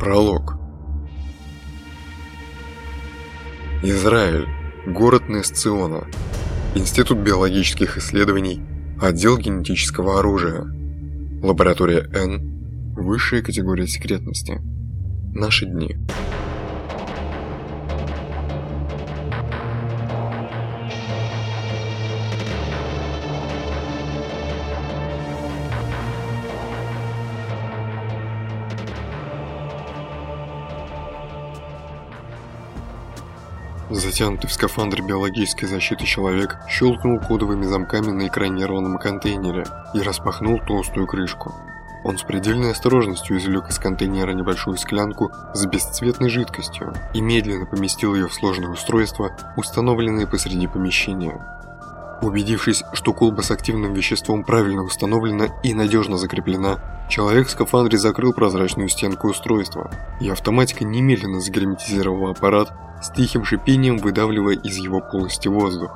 Пролог. Израиль. Город Несциона. Институт биологических исследований. Отдел генетического оружия. Лаборатория Н. Высшая категория секретности. Наши дни. Затянутый в скафандр биологической защиты человек щелкнул кодовыми замками на экранированном контейнере и распахнул толстую крышку. Он с предельной осторожностью извлек из контейнера небольшую склянку с бесцветной жидкостью и медленно поместил ее в сложное устройство, установленное посреди помещения. Убедившись, что колба с активным веществом правильно установлена и надежно закреплена, человек в скафандре закрыл прозрачную стенку устройства, и автоматика немедленно загерметизировала аппарат, с тихим шипением выдавливая из его полости воздух.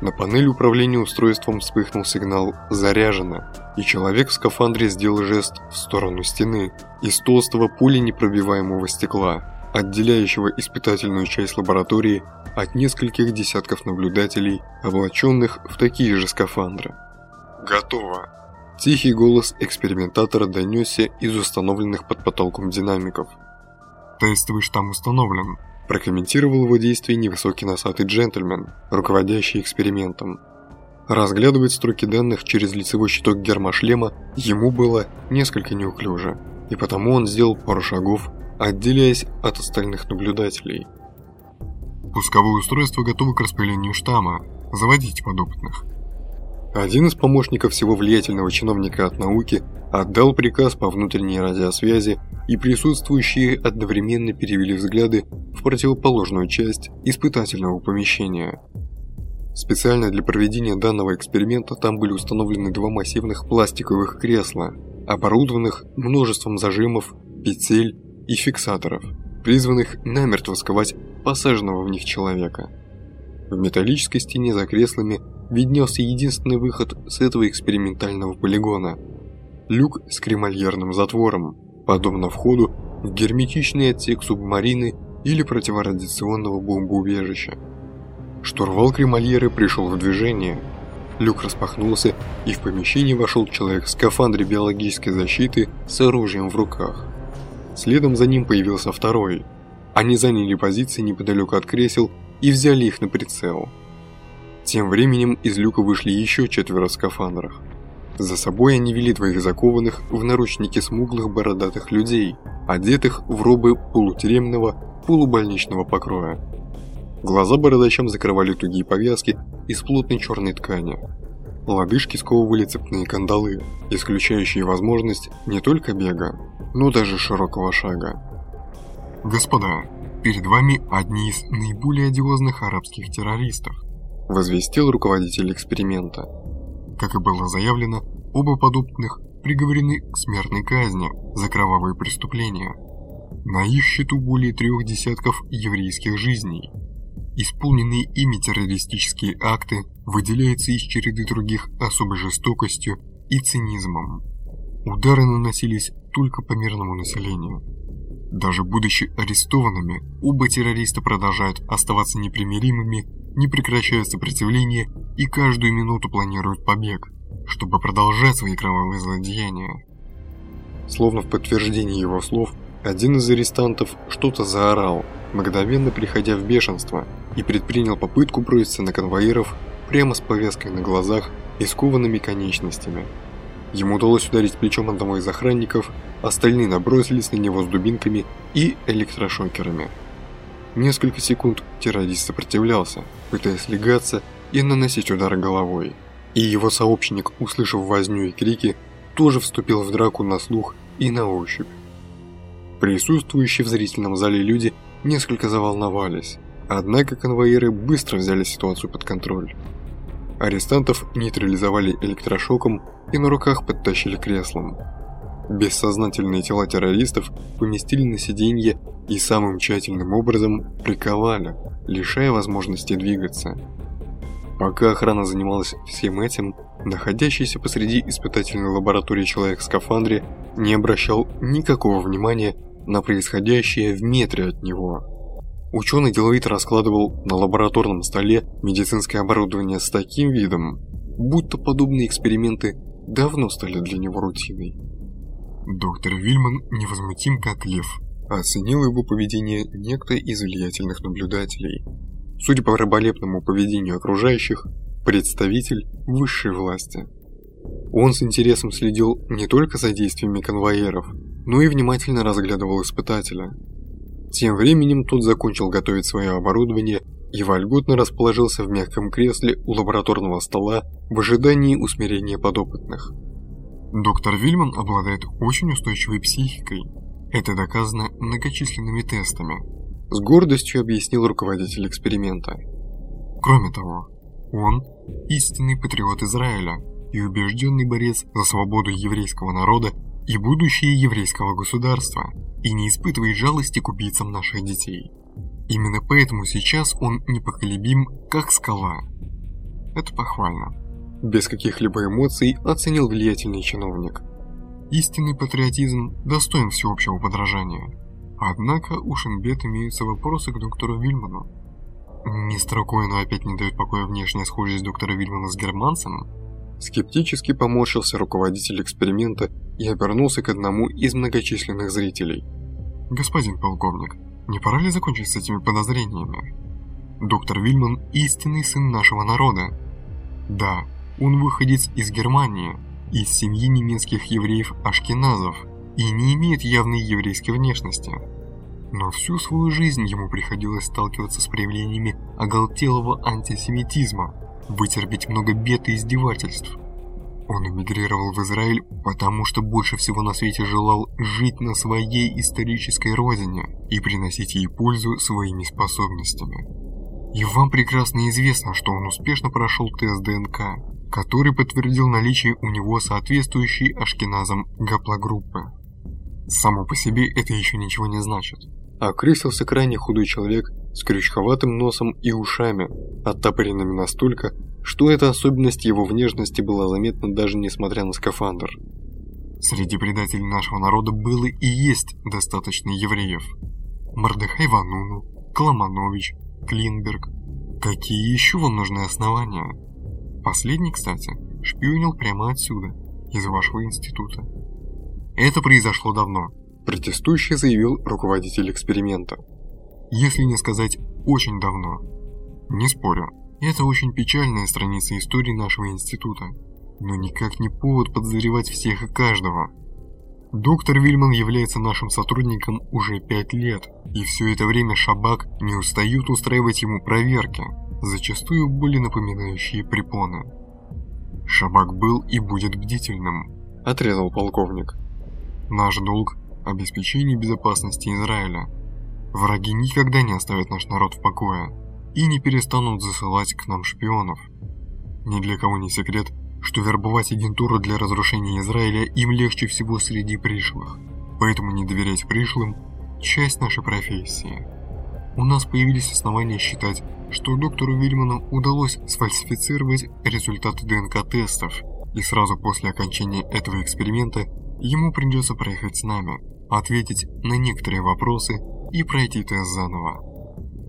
На панели управления устройством вспыхнул сигнал «Заряжено», и человек в скафандре сделал жест в сторону стены из толстого пуленепробиваемого стекла, отделяющего испытательную часть лаборатории от нескольких десятков наблюдателей, облаченных в такие же скафандры. «Готово!» Тихий голос экспериментатора донесся из установленных под потолком динамиков. «Тестовый штамм установлен», прокомментировал его действия невысокий носатый джентльмен, руководящий экспериментом. Разглядывать строки данных через лицевой щиток гермошлема ему было несколько неуклюже, и потому он сделал пару шагов, отделяясь от остальных наблюдателей. Пусковое устройство готово к распылению штамма. Заводите подопытных. Один из помощников всего влиятельного чиновника от науки отдал приказ по внутренней радиосвязи, и присутствующие одновременно перевели взгляды в противоположную часть испытательного помещения. Специально для проведения данного эксперимента там были установлены два массивных пластиковых кресла, оборудованных множеством зажимов, петель и фиксаторов, призванных намертво сковать посаженного в них человека. В металлической стене за креслами виднелся единственный выход с этого экспериментального полигона – люк с кремальерным затвором, подобно входу в герметичный отсек субмарины или противорадиационного бомбоубежища. Штурвал кремальеры пришел в движение. Люк распахнулся, и в помещение вошел человек в скафандре биологической защиты с оружием в руках. Следом за ним появился второй – они заняли позиции неподалеку от кресел и взяли их на прицел. Тем временем из люка вышли еще четверо в скафандрах. За собой они вели двоих закованных в наручники смуглых бородатых людей, одетых в робы полутюремного, полубольничного покроя. Глаза бородачам закрывали тугие повязки из плотной черной ткани. Лодыжки сковывали цепные кандалы, исключающие возможность не только бега, но даже широкого шага. «Господа, перед вами одни из наиболее одиозных арабских террористов», возвестил руководитель эксперимента. Как и было заявлено, оба подопытных приговорены к смертной казни за кровавые преступления. На их счету более трех десятков еврейских жизней. Исполненные ими террористические акты выделяются из череды других особой жестокостью и цинизмом. Удары наносились только по мирному населению. Даже будучи арестованными, оба террориста продолжают оставаться непримиримыми, не прекращают сопротивление и каждую минуту планируют побег, чтобы продолжать свои кровавые злодеяния. Словно в подтверждение его слов, один из арестантов что-то заорал, мгновенно приходя в бешенство, и предпринял попытку броситься на конвоиров прямо с повязкой на глазах и скованными конечностями. Ему удалось ударить плечом одного из охранников, остальные набросились на него с дубинками и электрошокерами. Несколько секунд террорист сопротивлялся, пытаясь легаться и наносить удар головой. И его сообщник, услышав возню и крики, тоже вступил в драку на слух и на ощупь. Присутствующие в зрительном зале люди несколько заволновались, однако конвоиры быстро взяли ситуацию под контроль. Арестантов нейтрализовали электрошоком и на руках подтащили креслом. Бессознательные тела террористов поместили на сиденье и самым тщательным образом приковали, лишая возможности двигаться. Пока охрана занималась всем этим, находящийся посреди испытательной лаборатории человек в скафандре не обращал никакого внимания на происходящее в метре от него. Ученый деловито раскладывал на лабораторном столе медицинское оборудование с таким видом, будто подобные эксперименты давно стали для него рутиной. Доктор Вильман невозмутим как лев, оценил его поведение некто из влиятельных наблюдателей. Судя по раболепному поведению окружающих, представитель высшей власти. Он с интересом следил не только за действиями конвоиров, но и внимательно разглядывал испытателя. Тем временем тот закончил готовить свое оборудование и вольготно расположился в мягком кресле у лабораторного стола в ожидании усмирения подопытных. Доктор Вильман обладает очень устойчивой психикой. Это доказано многочисленными тестами. С гордостью объяснил руководитель эксперимента. Кроме того, он истинный патриот Израиля и убежденный борец за свободу еврейского народа и будущее еврейского государства, и не испытывает жалости к убийцам наших детей. Именно поэтому сейчас он непоколебим, как скала. Это похвально. Без каких-либо эмоций оценил влиятельный чиновник. Истинный патриотизм достоин всеобщего подражания. Однако у Шенбет имеются вопросы к доктору Вильману. Мистеру Коэну опять не дает покоя внешняя схожесть доктора Вильмана с германцем? Скептически поморщился руководитель эксперимента и обернулся к одному из многочисленных зрителей. «Господин полковник, не пора ли закончить с этими подозрениями? Доктор Вильман – истинный сын нашего народа. Да, он выходец из Германии, из семьи немецких евреев-ашкеназов и не имеет явной еврейской внешности. Но всю свою жизнь ему приходилось сталкиваться с проявлениями оголтелого антисемитизма, вытерпеть много бед и издевательств – он эмигрировал в Израиль, потому что больше всего на свете желал жить на своей исторической родине и приносить ей пользу своими способностями. И вам прекрасно известно, что он успешно прошел тест ДНК, который подтвердил наличие у него соответствующей ашкеназам гаплогруппы. Само по себе это еще ничего не значит. Окрысился крайне худой человек с крючковатым носом и ушами, оттопыренными настолько, что эта особенность его внешности была заметна даже несмотря на скафандр. Среди предателей нашего народа было и есть достаточно евреев. Мордыхай Вануну, Кламанович, Клинберг. Какие еще вам нужны основания? Последний, кстати, шпионил прямо отсюда, из вашего института. Это произошло давно, протестующий заявил руководитель эксперимента. Если не сказать очень давно. Не спорю, это очень печальная страница истории нашего института, но никак не повод подозревать всех и каждого. Доктор Вильман является нашим сотрудником уже пять лет, и все это время Шабак не устают устраивать ему проверки, зачастую более напоминающие препоны. Шабак был и будет бдительным, отрезал полковник. Наш долг – обеспечение безопасности Израиля. Враги никогда не оставят наш народ в покое и не перестанут засылать к нам шпионов. Ни для кого не секрет, что вербовать агентуру для разрушения Израиля им легче всего среди пришлых, поэтому не доверять пришлым – часть нашей профессии. У нас появились основания считать, что доктору Вильману удалось сфальсифицировать результаты ДНК-тестов, и сразу после окончания этого эксперимента ему придется проехать с нами, ответить на некоторые вопросы и пройти тест заново.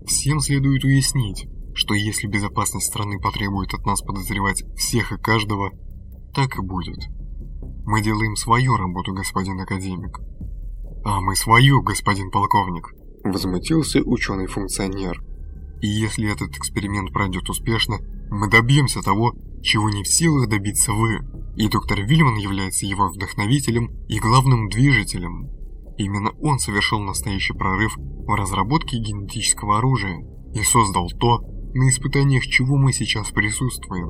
Всем следует уяснить, что если безопасность страны потребует от нас подозревать всех и каждого, так и будет. Мы делаем свою работу, господин академик. А мы свою, господин полковник, возмутился ученый-функционер. И если этот эксперимент пройдет успешно, мы добьемся того, чего не в силах добиться вы. И доктор Вильман является его вдохновителем и главным движителем. Именно он совершил настоящий прорыв в разработке генетического оружия и создал то, на испытаниях чего мы сейчас присутствуем.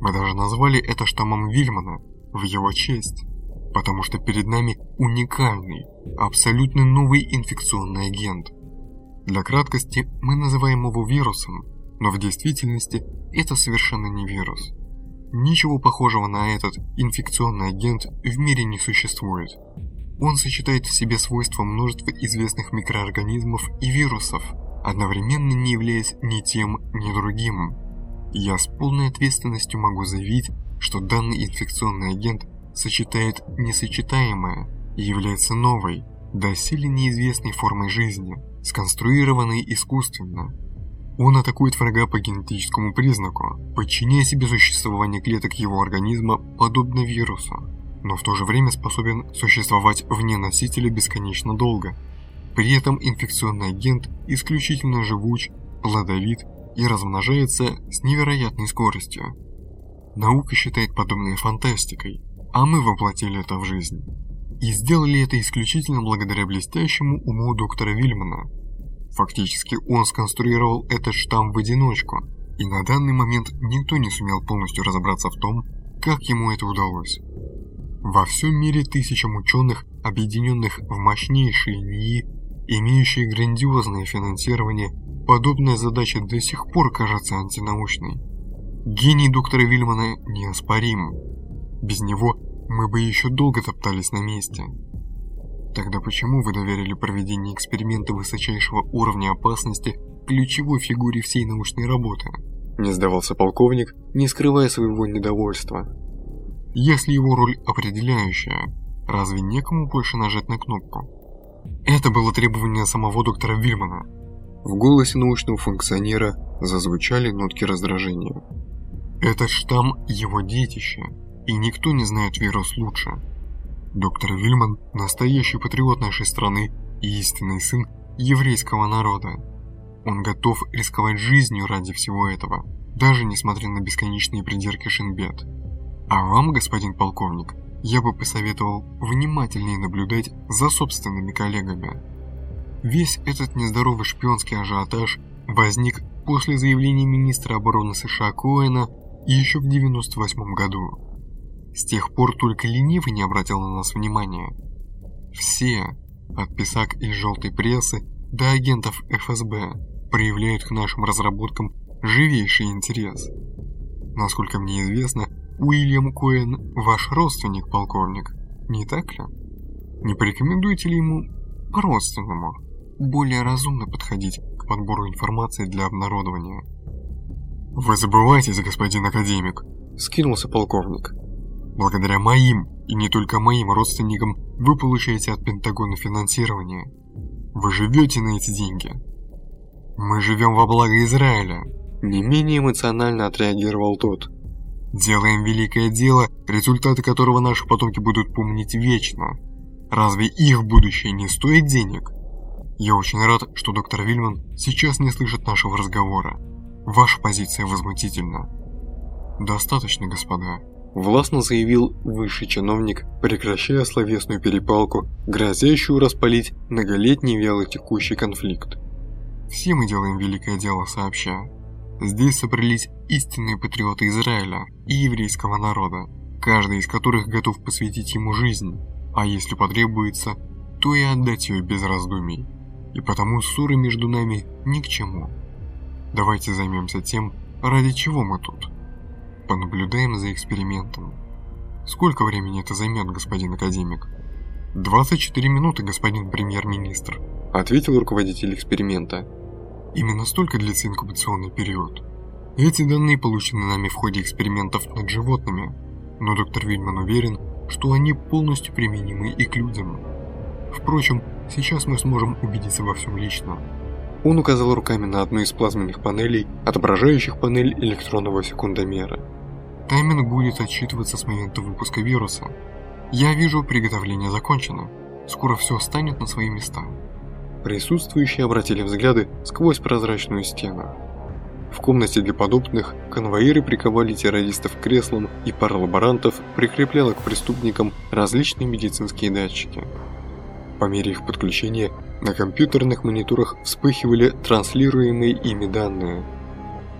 Мы даже назвали это штаммом Вильмана в его честь, потому что перед нами уникальный, абсолютно новый инфекционный агент. Для краткости мы называем его вирусом, но в действительности это совершенно не вирус. Ничего похожего на этот инфекционный агент в мире не существует. Он сочетает в себе свойства множества известных микроорганизмов и вирусов, одновременно не являясь ни тем, ни другим. Я с полной ответственностью могу заявить, что данный инфекционный агент сочетает несочетаемое и является новой, доселе неизвестной формой жизни, сконструированной искусственно. Он атакует врага по генетическому признаку, подчиняя себе существование клеток его организма подобно вирусу, но в то же время способен существовать вне носителя бесконечно долго. При этом инфекционный агент исключительно живуч, плодовит и размножается с невероятной скоростью. Наука считает подобное фантастикой, а мы воплотили это в жизнь. И сделали это исключительно благодаря блестящему уму доктора Вильмана. Фактически он сконструировал этот штамм в одиночку, и на данный момент никто не сумел полностью разобраться в том, как ему это удалось. Во всем мире тысячам ученых, объединенных в мощнейшие НИИ, имеющие грандиозное финансирование, подобная задача до сих пор кажется антинаучной. Гений доктора Вильмана неоспорим. Без него мы бы еще долго топтались на месте. Тогда почему вы доверили проведение эксперимента высочайшего уровня опасности ключевой фигуре всей научной работы? Не сдавался полковник, не скрывая своего недовольства. Если его роль определяющая, разве некому больше нажать на кнопку? Это было требование самого доктора Вильмана. В голосе научного функционера зазвучали нотки раздражения. Этот штамм – его детище, и никто не знает вирус лучше. Доктор Вильман – настоящий патриот нашей страны и истинный сын еврейского народа. Он готов рисковать жизнью ради всего этого, даже несмотря на бесконечные придирки Шинбет. А вам, господин полковник, я бы посоветовал внимательнее наблюдать за собственными коллегами. Весь этот нездоровый шпионский ажиотаж возник после заявления министра обороны США Коэна еще в 98 году. С тех пор только ленивый не обратил на нас внимания. Все, от писак из желтой прессы до агентов ФСБ, проявляют к нашим разработкам живейший интерес. Насколько мне известно, Уильям Коэн ваш родственник, полковник, не так ли? Не порекомендуете ли ему по-родственному более разумно подходить к подбору информации для обнародования? «Вы забываетесь, господин академик», — скинулся полковник. «Благодаря моим, и не только моим родственникам, вы получаете от Пентагона финансирование. Вы живете на эти деньги. Мы живем во благо Израиля», — не менее эмоционально отреагировал тот. «Делаем великое дело, результаты которого наши потомки будут помнить вечно. Разве их будущее не стоит денег?» Я очень рад, что доктор Вильман сейчас не слышит нашего разговора. Ваша позиция возмутительна. Достаточно, господа. Властно заявил высший чиновник, прекращая словесную перепалку, грозящую распалить многолетний вяло текущий конфликт. Все мы делаем великое дело сообща. Здесь собрались истинные патриоты Израиля и еврейского народа, каждый из которых готов посвятить ему жизнь, а если потребуется, то и отдать ее без раздумий. И потому ссоры между нами ни к чему. Давайте займемся тем, ради чего мы тут. Понаблюдаем за экспериментом. Сколько времени это займет, господин академик? 24 минуты, господин премьер-министр, ответил руководитель эксперимента. Именно столько длится инкубационный период. Эти данные получены нами в ходе экспериментов над животными, но доктор Вильман уверен, что они полностью применимы и к людям. Впрочем, сейчас мы сможем убедиться во всем лично. Он указал руками на одну из плазменных панелей, отображающих панель электронного секундомера. Тайминг будет отсчитываться с момента выпуска вируса. Я вижу, приготовление закончено. Скоро все станет на свои места. Присутствующие обратили взгляды сквозь прозрачную стену. В комнате для подопытных конвоиры приковали террористов к креслам и пара лаборантов прикрепляла к преступникам различные медицинские датчики. По мере их подключения на компьютерных мониторах вспыхивали транслируемые ими данные.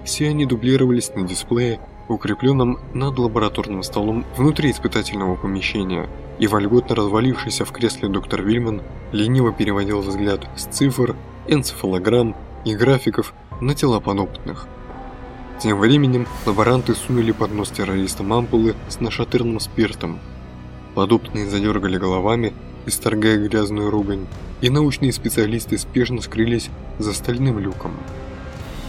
Все они дублировались на дисплее, укрепленном над лабораторным столом внутри испытательного помещения, и вольготно развалившийся в кресле доктор Вильман лениво переводил взгляд с цифр, энцефалограмм и графиков на тела подопытных. Тем временем лаборанты сунули под нос террористам ампулы с нашатырным спиртом. Подопытные задергали головами, исторгая грязную ругань, и научные специалисты спешно скрылись за стальным люком.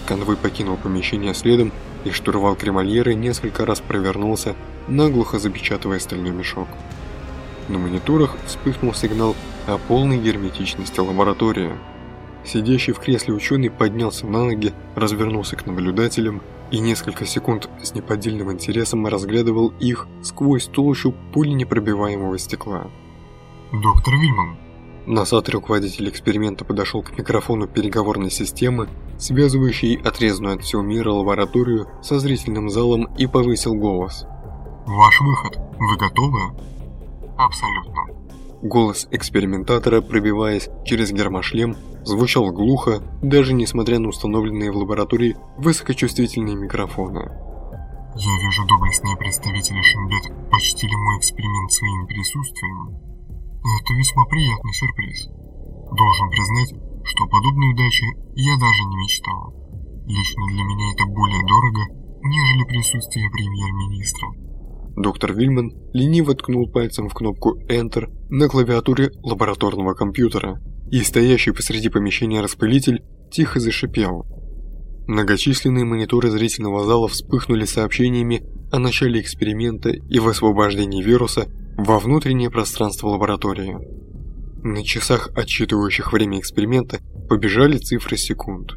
Конвой покинул помещение следом, и штурвал кремольеры несколько раз провернулся, наглухо запечатывая стальной мешок. На мониторах вспыхнул сигнал о полной герметичности лаборатории. Сидящий в кресле ученый поднялся на ноги, развернулся к наблюдателям и несколько секунд с неподдельным интересом разглядывал их сквозь толщу пуленепробиваемого стекла. «Доктор Вильман!» Носатый руководитель эксперимента подошел к микрофону переговорной системы, связывающей отрезанную от всего мира лабораторию со зрительным залом и повысил голос. «Ваш выход. Вы готовы?» «Абсолютно». Голос экспериментатора, пробиваясь через гермошлем, звучал глухо, даже несмотря на установленные в лаборатории высокочувствительные микрофоны. «Я вижу, доблестные представители Шинбет почтили мой эксперимент своим присутствием. Это весьма приятный сюрприз. Должен признать, что подобной удачи я даже не мечтал. Лично для меня это более дорого, нежели присутствие премьер-министра». Доктор Вильман лениво ткнул пальцем в кнопку Enter на клавиатуре лабораторного компьютера, и стоящий посреди помещения распылитель тихо зашипел. Многочисленные мониторы зрительного зала вспыхнули сообщениями о начале эксперимента и высвобождении вируса во внутреннее пространство лаборатории. На часах, отсчитывающих время эксперимента, побежали цифры секунд.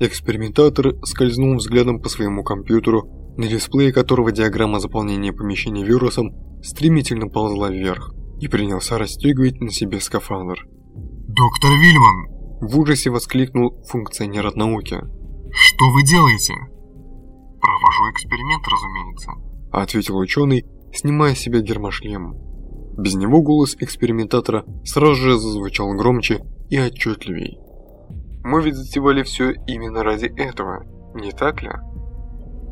Экспериментатор скользнул взглядом по своему компьютеру на дисплее которого диаграмма заполнения помещения вирусом стремительно ползла вверх, и принялся расстегивать на себе скафандр. «Доктор Вильман!» В ужасе воскликнул функционер от науки. «Что вы делаете?» «Провожу эксперимент, разумеется», — ответил ученый, снимая с себя гермошлем. Без него голос экспериментатора сразу же зазвучал громче и отчетливей. «Мы ведь затевали все именно ради этого, не так ли?»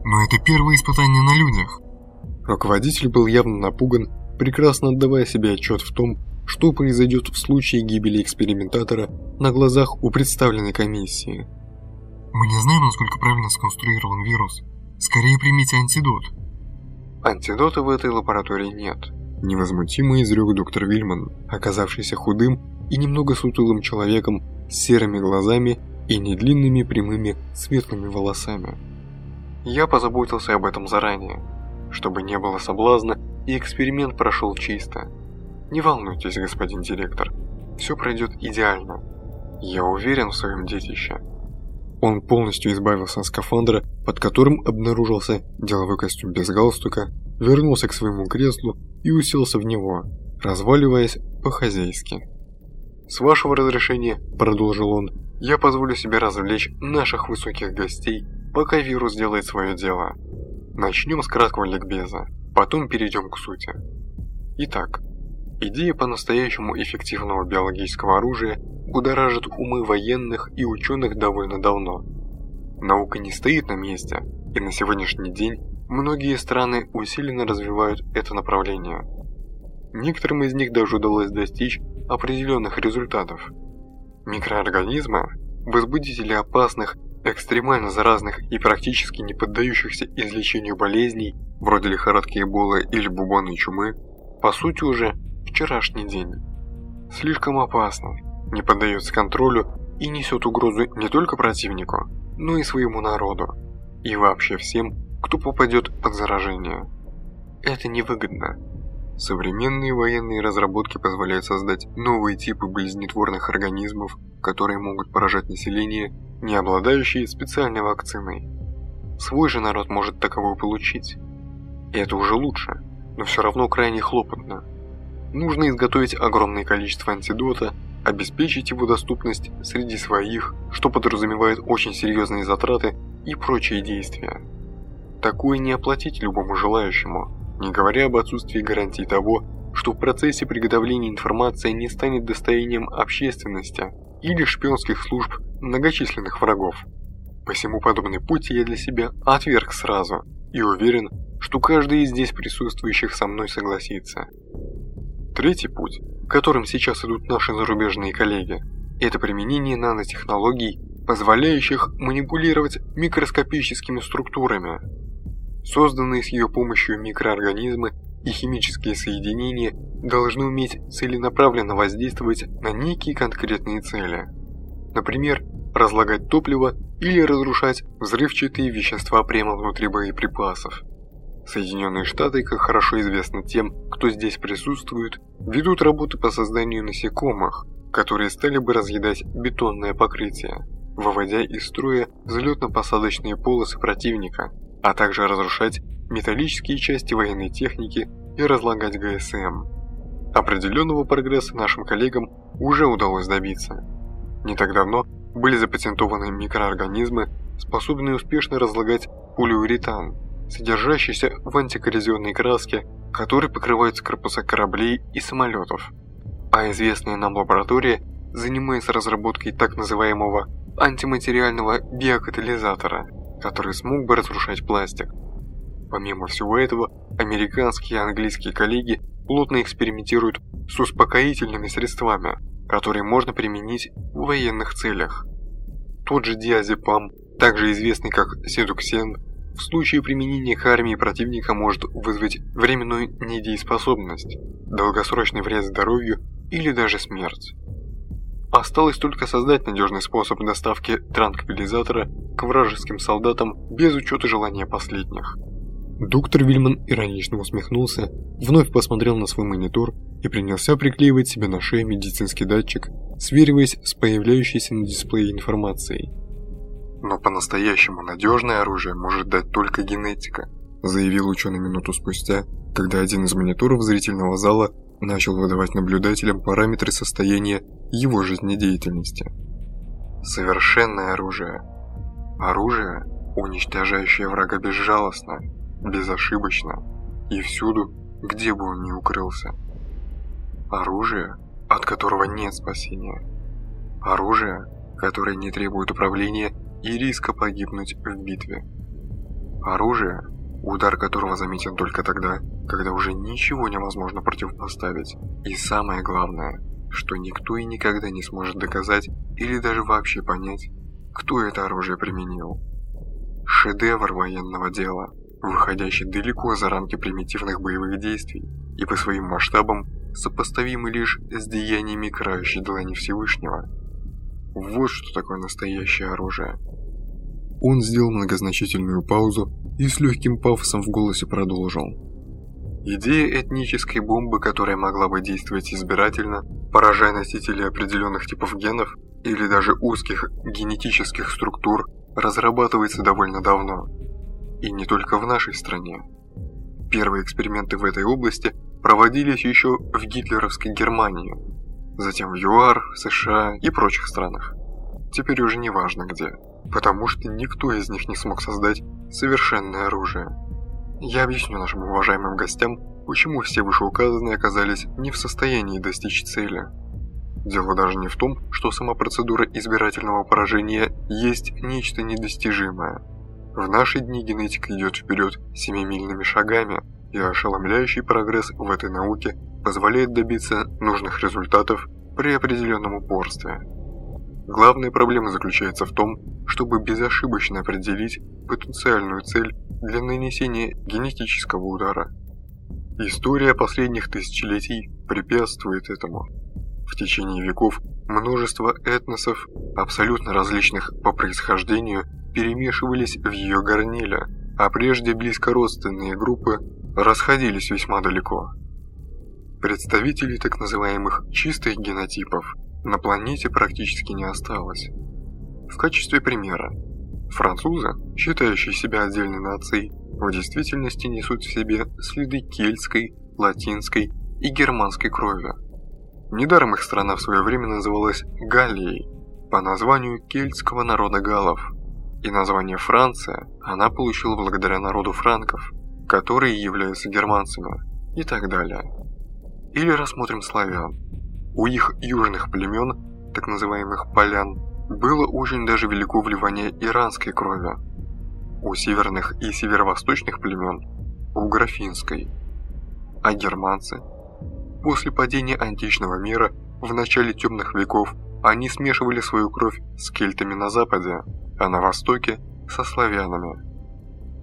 Но это первое испытание на людях. Руководитель был явно напуган, прекрасно отдавая себе отчет в том, что произойдет в случае гибели экспериментатора на глазах у представленной комиссии. Мы не знаем, насколько правильно сконструирован вирус. Скорее примите антидот. Антидота в этой лаборатории нет. Невозмутимо изрек доктор Вильман, оказавшийся худым и немного сутулым человеком с серыми глазами и недлинными прямыми светлыми волосами. Я позаботился об этом заранее, чтобы не было соблазна, и эксперимент прошел чисто. Не волнуйтесь, господин директор, все пройдет идеально. Я уверен в своем детище. Он полностью избавился от скафандра, под которым обнаружился деловой костюм без галстука, вернулся к своему креслу и уселся в него, разваливаясь по-хозяйски. «С вашего разрешения», — продолжил он, — «я позволю себе развлечь наших высоких гостей пока вирус делает свое дело. Начнем с краткого ликбеза, потом перейдем к сути. Итак, идея по-настоящему эффективного биологического оружия будоражит умы военных и ученых довольно давно. Наука не стоит на месте, и на сегодняшний день многие страны усиленно развивают это направление. Некоторым из них даже удалось достичь определенных результатов. Микроорганизмы, возбудители опасных экстремально заразных и практически не поддающихся излечению болезней, вроде лихорадки Эболы или бубонной чумы, по сути уже вчерашний день. Слишком опасно, не поддается контролю и несет угрозу не только противнику, но и своему народу, и вообще всем, кто попадет под заражение. Это невыгодно. Современные военные разработки позволяют создать новые типы болезнетворных организмов, которые могут поражать население не обладающие специальной вакциной. Свой же народ может таковую получить. И это уже лучше, но все равно крайне хлопотно. Нужно изготовить огромное количество антидота, обеспечить его доступность среди своих, что подразумевает очень серьезные затраты и прочие действия. Такое не оплатить любому желающему, не говоря об отсутствии гарантий того, что в процессе приготовления информация не станет достоянием общественности или шпионских служб многочисленных врагов. Посему подобный путь я для себя отверг сразу и уверен, что каждый из здесь присутствующих со мной согласится. Третий путь, которым сейчас идут наши зарубежные коллеги, это применение нанотехнологий, позволяющих манипулировать микроскопическими структурами. Созданные с ее помощью микроорганизмы и химические соединения должны уметь целенаправленно воздействовать на некие конкретные цели. Например, разлагать топливо или разрушать взрывчатые вещества прямо внутри боеприпасов. Соединенные Штаты, как хорошо известно тем, кто здесь присутствует, ведут работы по созданию насекомых, которые стали бы разъедать бетонное покрытие, выводя из строя взлетно-посадочные полосы противника, а также разрушать металлические части военной техники и разлагать ГСМ. Определенного прогресса нашим коллегам уже удалось добиться. Не так давно были запатентованы микроорганизмы, способные успешно разлагать полиуретан, содержащийся в антикоррозионной краске, которой покрываются корпуса кораблей и самолетов. А известная нам лаборатория занимается разработкой так называемого антиматериального биокатализатора, который смог бы разрушать пластик. Помимо всего этого, американские и английские коллеги плотно экспериментируют с успокоительными средствами, которые можно применить в военных целях. Тот же диазепам, также известный как седуксен, в случае применения к армии противника может вызвать временную недееспособность, долгосрочный вред здоровью или даже смерть. Осталось только создать надежный способ доставки транквилизатора к вражеским солдатам без учета желания последних. Доктор Вильман иронично усмехнулся, вновь посмотрел на свой монитор и принялся приклеивать себе на шею медицинский датчик, свериваясь с появляющейся на дисплее информацией. «Но по-настоящему надежное оружие может дать только генетика», заявил ученый минуту спустя, когда один из мониторов зрительного зала начал выдавать наблюдателям параметры состояния его жизнедеятельности. Совершенное оружие. Оружие, уничтожающее врага безжалостно, безошибочно и всюду, где бы он ни укрылся. Оружие, от которого нет спасения. Оружие, которое не требует управления и риска погибнуть в битве. Оружие, удар которого заметен только тогда, когда уже ничего невозможно противопоставить. И самое главное, что никто и никогда не сможет доказать или даже вообще понять, кто это оружие применил. Шедевр военного дела, выходящий далеко за рамки примитивных боевых действий и по своим масштабам сопоставимый лишь с деяниями крающей длани Всевышнего. Вот что такое настоящее оружие. Он сделал многозначительную паузу и с легким пафосом в голосе продолжил. Идея этнической бомбы, которая могла бы действовать избирательно, поражая носителей определенных типов генов или даже узких генетических структур, разрабатывается довольно давно. И не только в нашей стране. Первые эксперименты в этой области проводились еще в гитлеровской Германии, затем в ЮАР, США и прочих странах. Теперь уже не важно где потому что никто из них не смог создать совершенное оружие. Я объясню нашим уважаемым гостям, почему все вышеуказанные оказались не в состоянии достичь цели. Дело даже не в том, что сама процедура избирательного поражения есть нечто недостижимое. В наши дни генетика идет вперед семимильными шагами, и ошеломляющий прогресс в этой науке позволяет добиться нужных результатов при определенном упорстве. Главная проблема заключается в том, чтобы безошибочно определить потенциальную цель для нанесения генетического удара. История последних тысячелетий препятствует этому. В течение веков множество этносов, абсолютно различных по происхождению, перемешивались в ее горниле, а прежде близкородственные группы расходились весьма далеко. Представителей так называемых чистых генотипов на планете практически не осталось. В качестве примера, французы, считающие себя отдельной нацией, в действительности несут в себе следы кельтской, латинской и германской крови. Недаром их страна в свое время называлась Галлией, по названию кельтского народа галлов, и название Франция она получила благодаря народу франков, которые являются германцами, и так далее. Или рассмотрим славян. У их южных племен, так называемых полян, было очень даже велико вливание иранской крови. У северных и северо-восточных племен – у графинской. А германцы? После падения античного мира в начале темных веков они смешивали свою кровь с кельтами на западе, а на востоке – со славянами.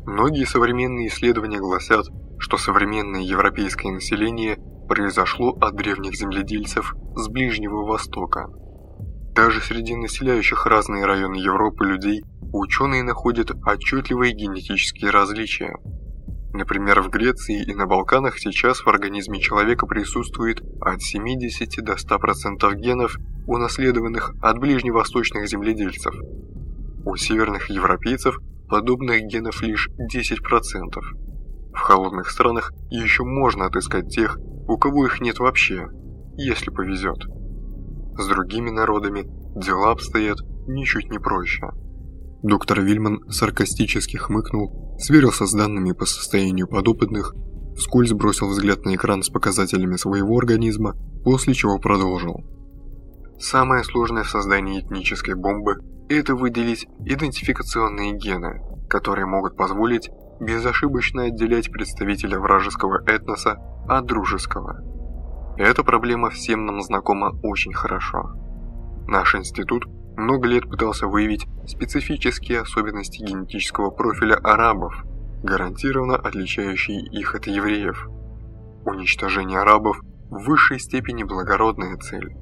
Многие современные исследования гласят, что современное европейское население произошло от древних земледельцев с Ближнего Востока. Даже среди населяющих разные районы Европы людей ученые находят отчетливые генетические различия. Например, в Греции и на Балканах сейчас в организме человека присутствует от 70 до 100% генов, унаследованных от ближневосточных земледельцев. У северных европейцев подобных генов лишь 10%. В холодных странах еще можно отыскать тех, у кого их нет вообще, если повезет. С другими народами дела обстоят ничуть не проще. Доктор Вильман саркастически хмыкнул, сверился с данными по состоянию подопытных, вскользь бросил взгляд на экран с показателями своего организма, после чего продолжил. Самое сложное в создании этнической бомбы – это выделить идентификационные гены, которые могут позволить безошибочно отделять представителя вражеского этноса от дружеского. Эта проблема всем нам знакома очень хорошо. Наш институт много лет пытался выявить специфические особенности генетического профиля арабов, гарантированно отличающие их от евреев. Уничтожение арабов в высшей степени благородная цель.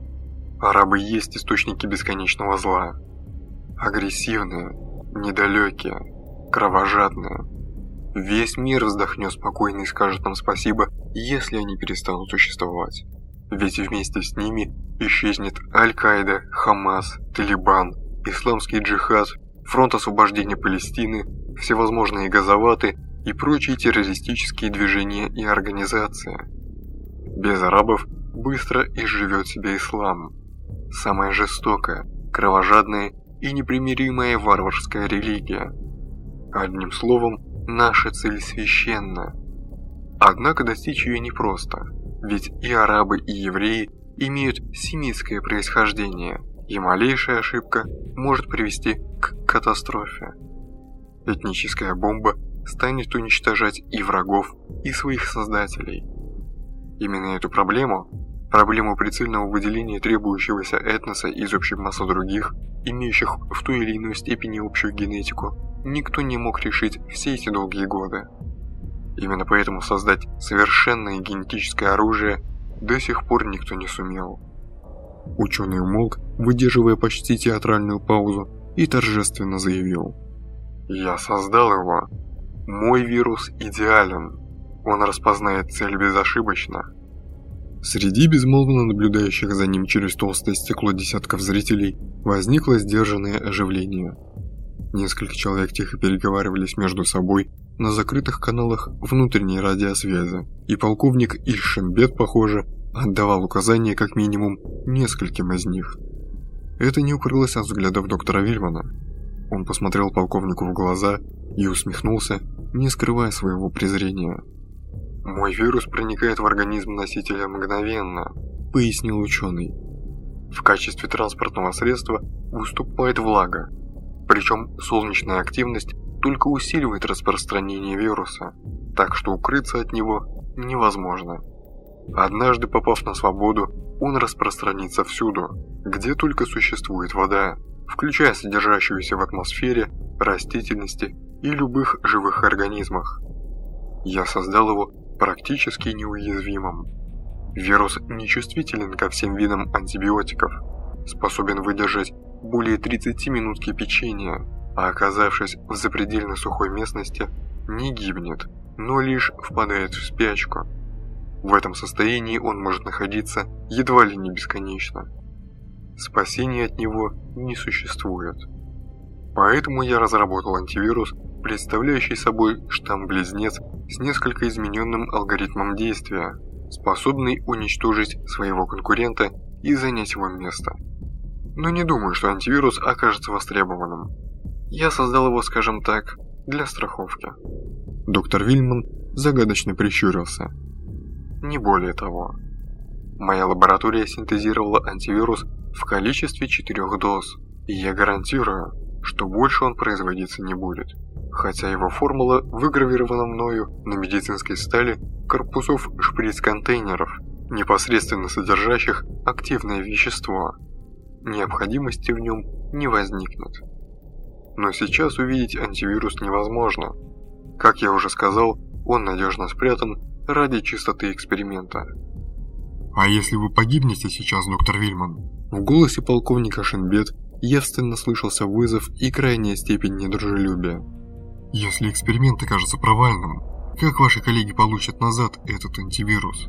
Арабы есть источники бесконечного зла. Агрессивные, недалекие, кровожадные. Весь мир вздохнет спокойно и скажет нам спасибо, если они перестанут существовать. Ведь вместе с ними исчезнет Аль-Каида, Хамас, Талибан, Исламский джихад, Фронт освобождения Палестины, всевозможные газоваты и прочие террористические движения и организации. Без арабов быстро изживет себя ислам. Самая жестокая, кровожадная и непримиримая варварская религия. Одним словом, наша цель священна. Однако достичь ее непросто, ведь и арабы, и евреи имеют семитское происхождение, и малейшая ошибка может привести к катастрофе. Этническая бомба станет уничтожать и врагов, и своих создателей. Именно эту проблему, проблему прицельного выделения требующегося этноса из общей массы других, имеющих в той или иной степени общую генетику, никто не мог решить все эти долгие годы. Именно поэтому создать совершенное генетическое оружие до сих пор никто не сумел. Ученый умолк, выдерживая почти театральную паузу, и торжественно заявил. «Я создал его. Мой вирус идеален. Он распознает цель безошибочно». Среди безмолвно наблюдающих за ним через толстое стекло десятков зрителей возникло сдержанное оживление. Несколько человек тихо переговаривались между собой на закрытых каналах внутренней радиосвязи, и полковник Ильшенбет, похоже, отдавал указания как минимум нескольким из них. Это не укрылось от взглядов доктора Вильмана. Он посмотрел полковнику в глаза и усмехнулся, не скрывая своего презрения. «Мой вирус проникает в организм носителя мгновенно», — пояснил ученый. «В качестве транспортного средства выступает влага, причем солнечная активность только усиливает распространение вируса, так что укрыться от него невозможно. Однажды попав на свободу, он распространится всюду, где только существует вода, включая содержащуюся в атмосфере, растительности и любых живых организмах. Я создал его практически неуязвимым. Вирус нечувствителен ко всем видам антибиотиков, способен выдержать более 30 минут кипячения, а оказавшись в запредельно сухой местности, не гибнет, но лишь впадает в спячку. В этом состоянии он может находиться едва ли не бесконечно. Спасения от него не существует. Поэтому я разработал антивирус, представляющий собой штамм-близнец с несколько измененным алгоритмом действия, способный уничтожить своего конкурента и занять его место. Но не думаю, что антивирус окажется востребованным. Я создал его, скажем так, для страховки. Доктор Вильман загадочно прищурился. Не более того. Моя лаборатория синтезировала антивирус в количестве четырех доз, и я гарантирую, что больше он производиться не будет. Хотя его формула выгравирована мною на медицинской стали корпусов шприц-контейнеров, непосредственно содержащих активное вещество. Необходимости в нем не возникнет. Но сейчас увидеть антивирус невозможно. Как я уже сказал, он надежно спрятан ради чистоты эксперимента. «А если вы погибнете сейчас, доктор Вильман?» В голосе полковника Шенбет явственно слышался вызов и крайняя степень недружелюбия. «Если эксперимент окажется провальным, Как ваши коллеги получат назад этот антивирус?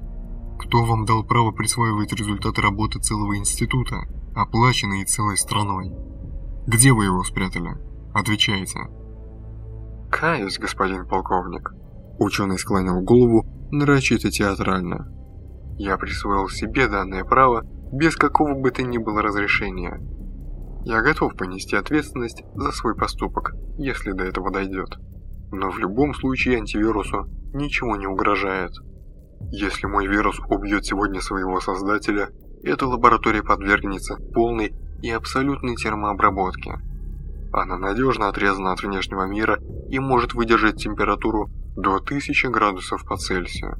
Кто вам дал право присваивать результаты работы целого института, оплаченные целой страной? Где вы его спрятали? Отвечайте. Каюсь, господин полковник. Ученый склонил голову нарочито театрально. Я присвоил себе данное право без какого бы то ни было разрешения. Я готов понести ответственность за свой поступок, если до этого дойдет. Но в любом случае антивирусу ничего не угрожает. Если мой вирус убьет сегодня своего создателя, эта лаборатория подвергнется полной и абсолютной термообработке. Она надежно отрезана от внешнего мира и может выдержать температуру до 1000 градусов по Цельсию.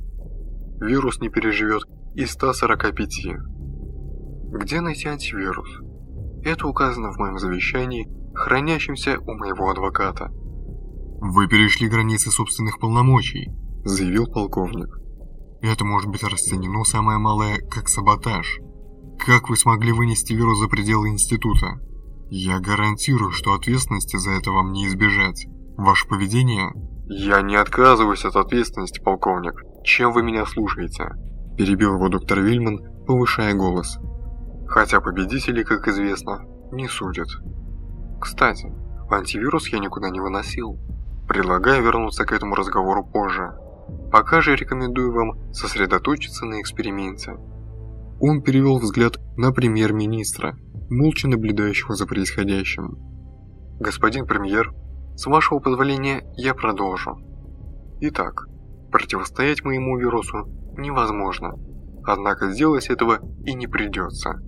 Вирус не переживет и 145. Где найти антивирус? Это указано в моем завещании, хранящемся у моего адвоката. «Вы перешли границы собственных полномочий», – заявил полковник. «Это может быть расценено самое малое как саботаж. Как вы смогли вынести вирус за пределы института? Я гарантирую, что ответственности за это вам не избежать. Ваше поведение...» «Я не отказываюсь от ответственности, полковник. Чем вы меня слушаете?» Перебил его доктор Вильман, повышая голос. Хотя победители, как известно, не судят. Кстати, антивирус я никуда не выносил. Предлагаю вернуться к этому разговору позже. Пока же рекомендую вам сосредоточиться на эксперименте. Он перевел взгляд на премьер-министра, молча наблюдающего за происходящим. Господин премьер, с вашего позволения я продолжу. Итак, противостоять моему вирусу невозможно. Однако сделать этого и не придется.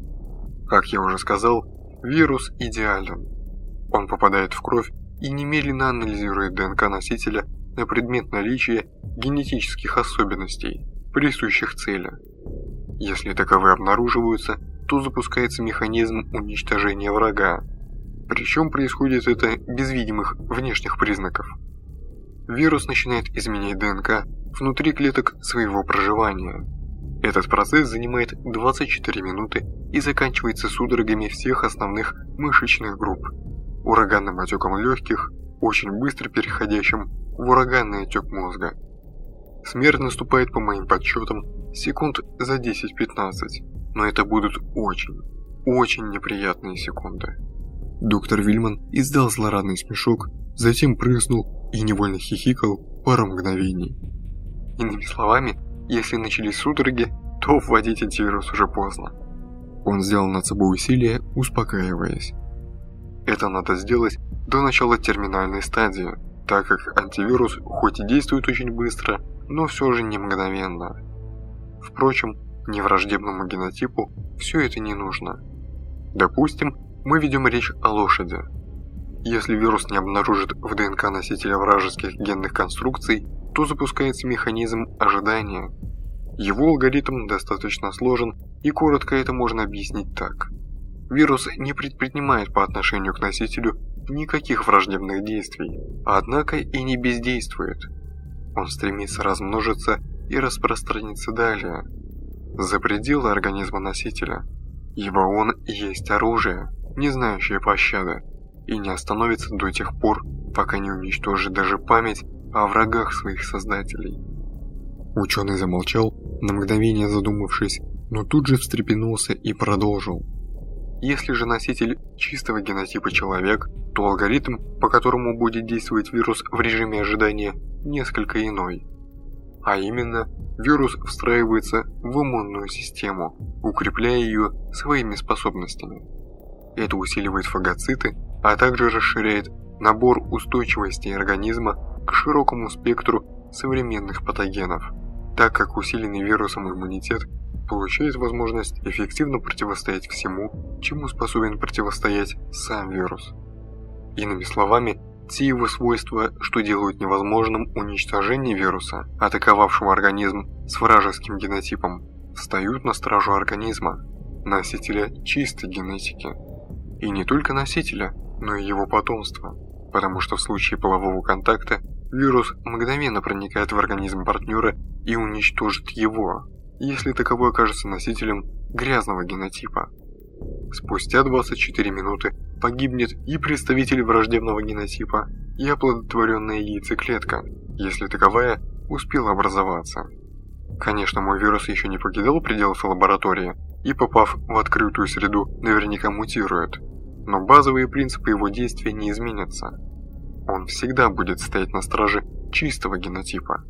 Как я уже сказал, вирус идеален. Он попадает в кровь и немедленно анализирует ДНК носителя на предмет наличия генетических особенностей, присущих цели. Если таковые обнаруживаются, то запускается механизм уничтожения врага. Причем происходит это без видимых внешних признаков. Вирус начинает изменять ДНК внутри клеток своего проживания. Этот процесс занимает 24 минуты и заканчивается судорогами всех основных мышечных групп, ураганным отеком легких, очень быстро переходящим в ураганный отек мозга. Смерть наступает по моим подсчетам секунд за 10-15, но это будут очень, очень неприятные секунды. Доктор Вильман издал злорадный смешок, затем прыснул и невольно хихикал пару мгновений. Иными словами, если начались судороги, то вводить антивирус уже поздно. Он сделал над собой усилие, успокаиваясь. Это надо сделать до начала терминальной стадии, так как антивирус хоть и действует очень быстро, но все же не мгновенно. Впрочем, невраждебному генотипу все это не нужно. Допустим, мы ведем речь о лошади. Если вирус не обнаружит в ДНК носителя вражеских генных конструкций, то запускается механизм ожидания. Его алгоритм достаточно сложен, и коротко это можно объяснить так. Вирус не предпринимает по отношению к носителю никаких враждебных действий, однако и не бездействует. Он стремится размножиться и распространиться далее, за пределы организма носителя, ибо он есть оружие, не знающее пощады, и не остановится до тех пор, пока не уничтожит даже память о врагах своих создателей. Ученый замолчал, на мгновение задумавшись, но тут же встрепенулся и продолжил. Если же носитель чистого генотипа человек, то алгоритм, по которому будет действовать вирус в режиме ожидания, несколько иной. А именно, вирус встраивается в иммунную систему, укрепляя ее своими способностями. Это усиливает фагоциты, а также расширяет набор устойчивости организма к широкому спектру современных патогенов, так как усиленный вирусом иммунитет получает возможность эффективно противостоять всему, чему способен противостоять сам вирус. Иными словами, те его свойства, что делают невозможным уничтожение вируса, атаковавшего организм с вражеским генотипом, встают на стражу организма, носителя чистой генетики. И не только носителя, но и его потомства, потому что в случае полового контакта вирус мгновенно проникает в организм партнера и уничтожит его, если таковой окажется носителем грязного генотипа. Спустя 24 минуты погибнет и представитель враждебного генотипа, и оплодотворенная яйцеклетка, если таковая успела образоваться. Конечно, мой вирус еще не покидал пределов лаборатории и, попав в открытую среду, наверняка мутирует, но базовые принципы его действия не изменятся. Он всегда будет стоять на страже чистого генотипа.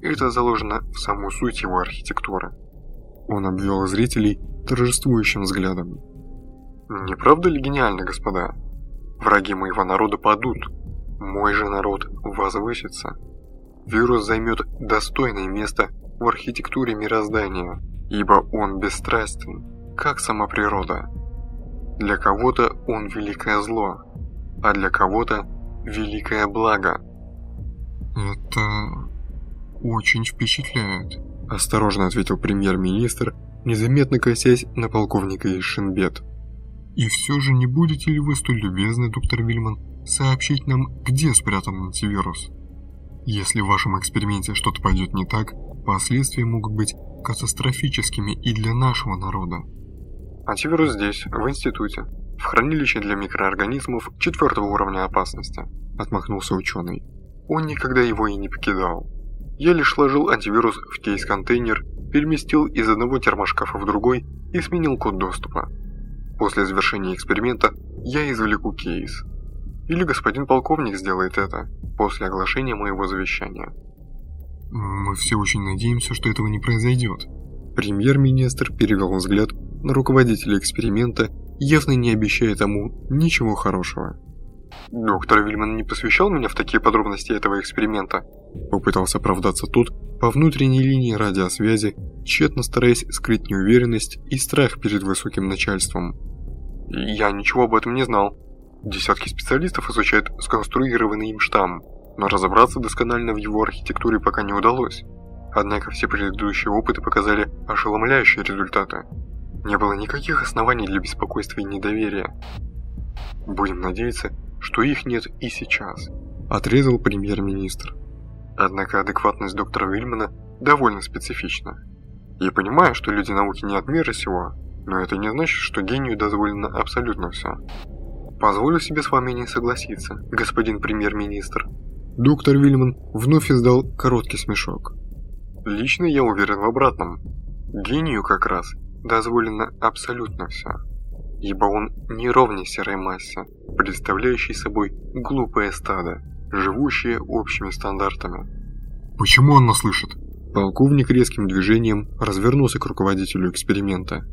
Это заложено в саму суть его архитектуры. Он обвел зрителей торжествующим взглядом. Не правда ли гениально, господа? Враги моего народа падут, мой же народ возвысится. Вирус займет достойное место в архитектуре мироздания, ибо он бесстрастен, как сама природа. Для кого-то он великое зло, а для кого-то великое благо. Это очень впечатляет, осторожно ответил премьер-министр, незаметно косясь на полковника Шинбет. И все же не будете ли вы столь любезны, доктор Вильман, сообщить нам, где спрятан антивирус? Если в вашем эксперименте что-то пойдет не так, последствия могут быть катастрофическими и для нашего народа. Антивирус здесь, в институте, в хранилище для микроорганизмов четвертого уровня опасности, отмахнулся ученый. Он никогда его и не покидал. Я лишь сложил антивирус в кейс-контейнер, переместил из одного термошкафа в другой и сменил код доступа. После завершения эксперимента я извлеку кейс. Или господин полковник сделает это после оглашения моего завещания. Мы все очень надеемся, что этого не произойдет. Премьер-министр перевел взгляд руководителя эксперимента, явно не обещая тому ничего хорошего. «Доктор Вильман не посвящал меня в такие подробности этого эксперимента?» Попытался оправдаться тот по внутренней линии радиосвязи, тщетно стараясь скрыть неуверенность и страх перед высоким начальством. «Я ничего об этом не знал. Десятки специалистов изучают сконструированный им штамм, но разобраться досконально в его архитектуре пока не удалось. Однако все предыдущие опыты показали ошеломляющие результаты. Не было никаких оснований для беспокойства и недоверия. Будем надеяться, что их нет и сейчас, отрезал премьер-министр. Однако адекватность доктора Вильмана довольно специфична. Я понимаю, что люди науки не от мира сего, но это не значит, что гению дозволено абсолютно все. Позволю себе с вами не согласиться, господин премьер-министр. Доктор Вильман вновь издал короткий смешок. Лично я уверен в обратном. Гению как раз дозволено абсолютно все. Ибо он не ровнее серой массе, представляющей собой глупое стадо, живущее общими стандартами. Почему он нас слышит? Полковник резким движением развернулся к руководителю эксперимента.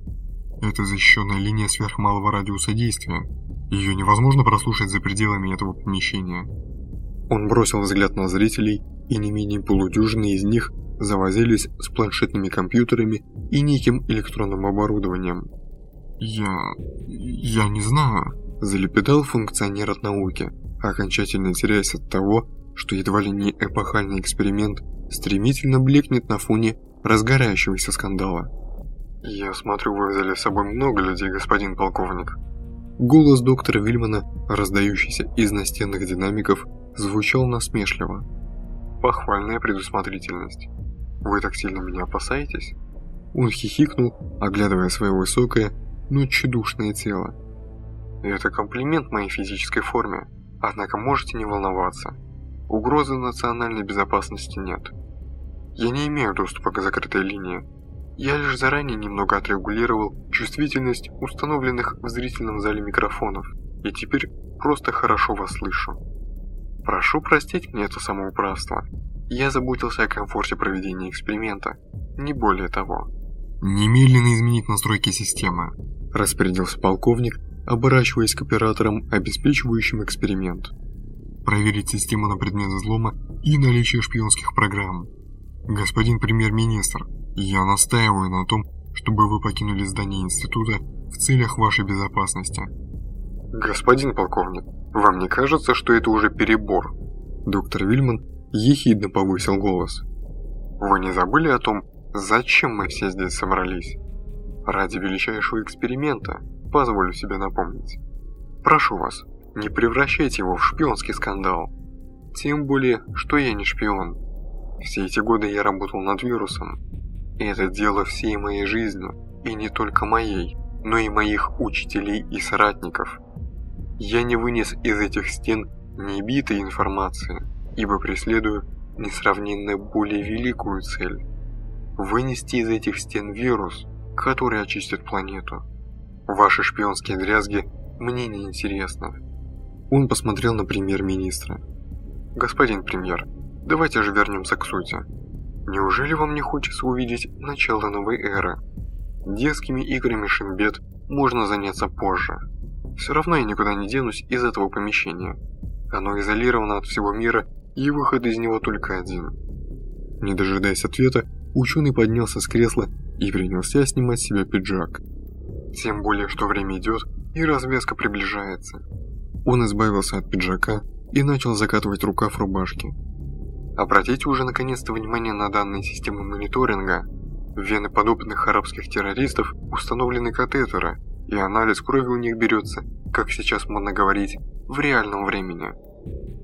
Это защищенная линия сверхмалого радиуса действия. Ее невозможно прослушать за пределами этого помещения. Он бросил взгляд на зрителей, и не менее полудюжины из них завозились с планшетными компьютерами и неким электронным оборудованием. «Я... я не знаю», – залепетал функционер от науки, окончательно теряясь от того, что едва ли не эпохальный эксперимент стремительно блекнет на фоне разгорающегося скандала. «Я смотрю, вы взяли с собой много людей, господин полковник», Голос доктора Вильмана, раздающийся из настенных динамиков, звучал насмешливо. «Похвальная предусмотрительность. Вы так сильно меня опасаетесь?» Он хихикнул, оглядывая свое высокое, но тщедушное тело. «Это комплимент моей физической форме, однако можете не волноваться. Угрозы национальной безопасности нет. Я не имею доступа к закрытой линии, я лишь заранее немного отрегулировал чувствительность установленных в зрительном зале микрофонов, и теперь просто хорошо вас слышу. Прошу простить мне это самоуправство. Я заботился о комфорте проведения эксперимента, не более того. Немедленно изменить настройки системы, распорядился полковник, оборачиваясь к операторам, обеспечивающим эксперимент. Проверить систему на предмет взлома и наличие шпионских программ. Господин премьер-министр, я настаиваю на том, чтобы вы покинули здание института в целях вашей безопасности. Господин полковник, вам не кажется, что это уже перебор? Доктор Вильман ехидно повысил голос. Вы не забыли о том, зачем мы все здесь собрались? Ради величайшего эксперимента, позволю себе напомнить. Прошу вас, не превращайте его в шпионский скандал. Тем более, что я не шпион. Все эти годы я работал над вирусом, это дело всей моей жизни, и не только моей, но и моих учителей и соратников. Я не вынес из этих стен небитой информации, ибо преследую несравненно более великую цель – вынести из этих стен вирус, который очистит планету. Ваши шпионские дрязги мне не интересны. Он посмотрел на премьер-министра. Господин премьер, давайте же вернемся к сути. Неужели вам не хочется увидеть начало новой эры? Детскими играми Шимбет можно заняться позже. Все равно я никуда не денусь из этого помещения. Оно изолировано от всего мира, и выход из него только один. Не дожидаясь ответа, ученый поднялся с кресла и принялся снимать с себя пиджак. Тем более, что время идет, и развязка приближается. Он избавился от пиджака и начал закатывать рукав рубашки. Обратите уже наконец-то внимание на данные системы мониторинга. В вены подобных арабских террористов установлены катетеры, и анализ крови у них берется, как сейчас модно говорить, в реальном времени.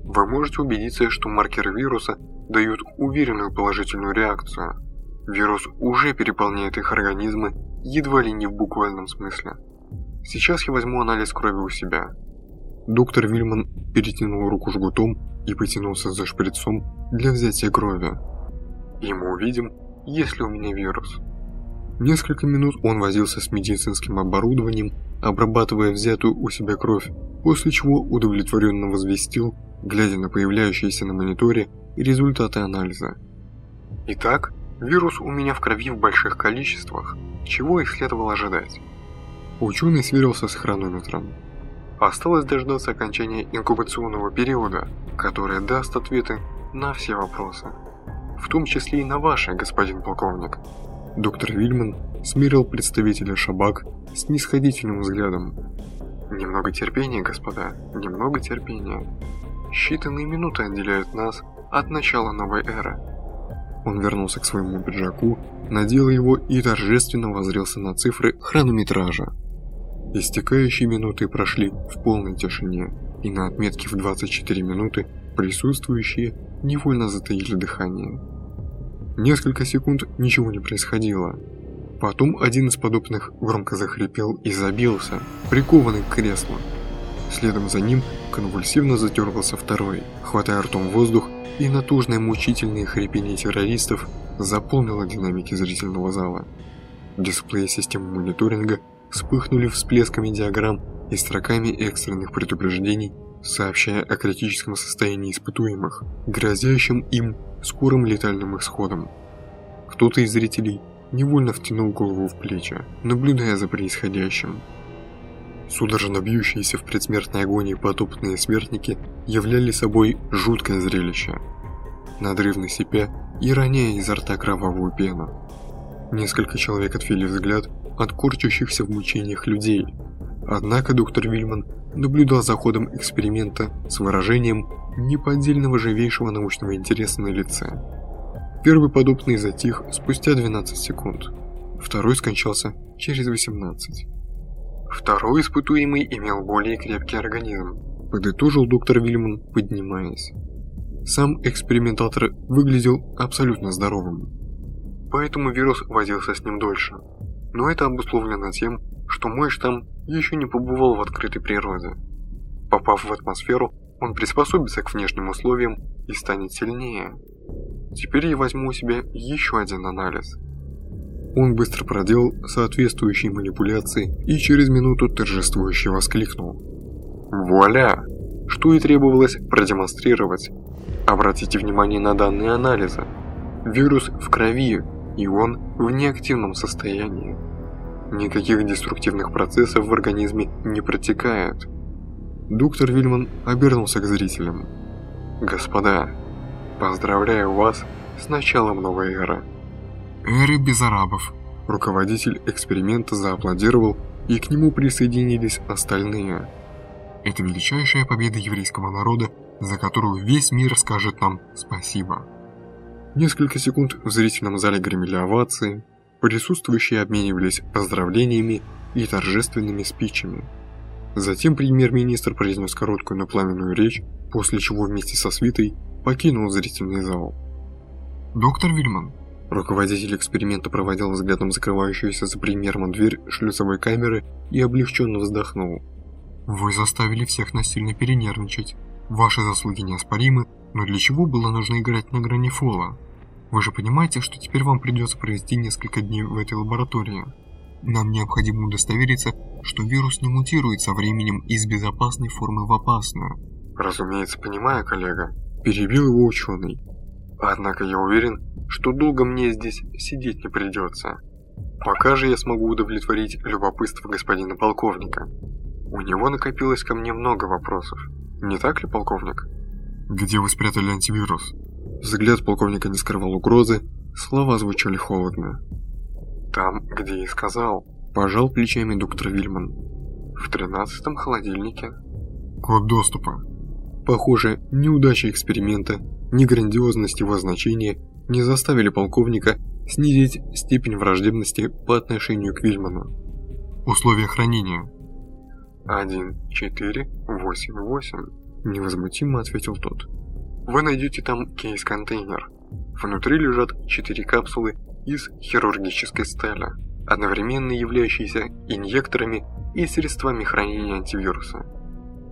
Вы можете убедиться, что маркеры вируса дают уверенную положительную реакцию. Вирус уже переполняет их организмы едва ли не в буквальном смысле. Сейчас я возьму анализ крови у себя. Доктор Вильман перетянул руку жгутом и потянулся за шприцом для взятия крови. И мы увидим, есть ли у меня вирус. Несколько минут он возился с медицинским оборудованием, обрабатывая взятую у себя кровь, после чего удовлетворенно возвестил, глядя на появляющиеся на мониторе результаты анализа. Итак, вирус у меня в крови в больших количествах, чего и следовало ожидать. Ученый сверился с хронометром. Осталось дождаться окончания инкубационного периода, которое даст ответы на все вопросы. В том числе и на ваши, господин полковник. Доктор Вильман смирил представителя Шабак с нисходительным взглядом. Немного терпения, господа, немного терпения. Считанные минуты отделяют нас от начала новой эры. Он вернулся к своему пиджаку, надел его и торжественно возрился на цифры хронометража. Истекающие минуты прошли в полной тишине, и на отметке в 24 минуты присутствующие невольно затаили дыхание. Несколько секунд ничего не происходило. Потом один из подобных громко захрипел и забился, прикованный к креслу. Следом за ним конвульсивно затергался второй, хватая ртом воздух, и натужное мучительное хрипение террористов заполнило динамики зрительного зала. Дисплеи системы мониторинга вспыхнули всплесками диаграмм и строками экстренных предупреждений, сообщая о критическом состоянии испытуемых, грозящем им скорым летальным исходом. Кто-то из зрителей невольно втянул голову в плечи, наблюдая за происходящим. Судорожно бьющиеся в предсмертной агонии потопные смертники являли собой жуткое зрелище. Надрывно сипя и роняя изо рта кровавую пену. Несколько человек отвели взгляд от корчащихся в мучениях людей. Однако доктор Вильман наблюдал за ходом эксперимента с выражением неподдельного живейшего научного интереса на лице. Первый подобный затих спустя 12 секунд. Второй скончался через 18. Второй испытуемый имел более крепкий организм, подытожил доктор Вильман, поднимаясь. Сам экспериментатор выглядел абсолютно здоровым. Поэтому вирус возился с ним дольше но это обусловлено тем, что мой штамм еще не побывал в открытой природе. Попав в атмосферу, он приспособится к внешним условиям и станет сильнее. Теперь я возьму у себя еще один анализ. Он быстро проделал соответствующие манипуляции и через минуту торжествующе воскликнул. Вуаля! Что и требовалось продемонстрировать. Обратите внимание на данные анализа. Вирус в крови, и он в неактивном состоянии. Никаких деструктивных процессов в организме не протекает. Доктор Вильман обернулся к зрителям. «Господа, поздравляю вас с началом новой эры». «Эры без арабов». Руководитель эксперимента зааплодировал, и к нему присоединились остальные. «Это величайшая победа еврейского народа, за которую весь мир скажет нам спасибо». Несколько секунд в зрительном зале гремели овации, присутствующие обменивались поздравлениями и торжественными спичами. Затем премьер-министр произнес короткую но пламенную речь, после чего вместе со свитой покинул зрительный зал. «Доктор Вильман», Руководитель эксперимента проводил взглядом закрывающуюся за премьером дверь шлюзовой камеры и облегченно вздохнул. «Вы заставили всех нас сильно перенервничать. Ваши заслуги неоспоримы, Но для чего было нужно играть на грани фола? Вы же понимаете, что теперь вам придется провести несколько дней в этой лаборатории. Нам необходимо удостовериться, что вирус не мутирует со временем из безопасной формы в опасную. Разумеется, понимаю, коллега. Перебил его ученый. Однако я уверен, что долго мне здесь сидеть не придется. Пока же я смогу удовлетворить любопытство господина полковника. У него накопилось ко мне много вопросов. Не так ли, полковник? Где вы спрятали антивирус? Взгляд полковника не скрывал угрозы, слова звучали холодно. Там, где и сказал, пожал плечами доктор Вильман. В тринадцатом холодильнике. Код доступа. Похоже, неудача эксперимента, ни грандиозность его значения не заставили полковника снизить степень враждебности по отношению к Вильману. Условия хранения. 1488, невозмутимо ответил тот. Вы найдете там кейс-контейнер. Внутри лежат четыре капсулы из хирургической стали, одновременно являющиеся инъекторами и средствами хранения антивируса.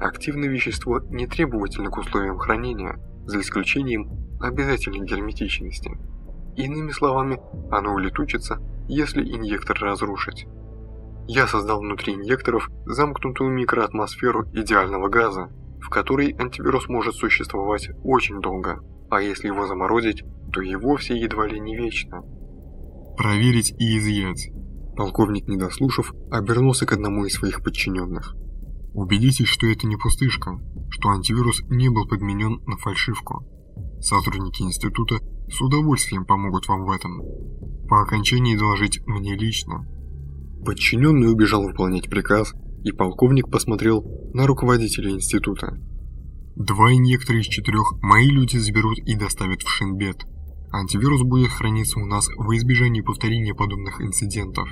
Активное вещество не требовательно к условиям хранения, за исключением обязательной герметичности. Иными словами, оно улетучится, если инъектор разрушить. Я создал внутри инъекторов замкнутую микроатмосферу идеального газа, в которой антивирус может существовать очень долго, а если его заморозить, то и вовсе едва ли не вечно. Проверить и изъять. Полковник, не дослушав, обернулся к одному из своих подчиненных. Убедитесь, что это не пустышка, что антивирус не был подменен на фальшивку. Сотрудники института с удовольствием помогут вам в этом. По окончании доложить мне лично. Подчиненный убежал выполнять приказ, и полковник посмотрел на руководителя института. Два инъектора из четырех мои люди заберут и доставят в Шинбет. Антивирус будет храниться у нас во избежание повторения подобных инцидентов.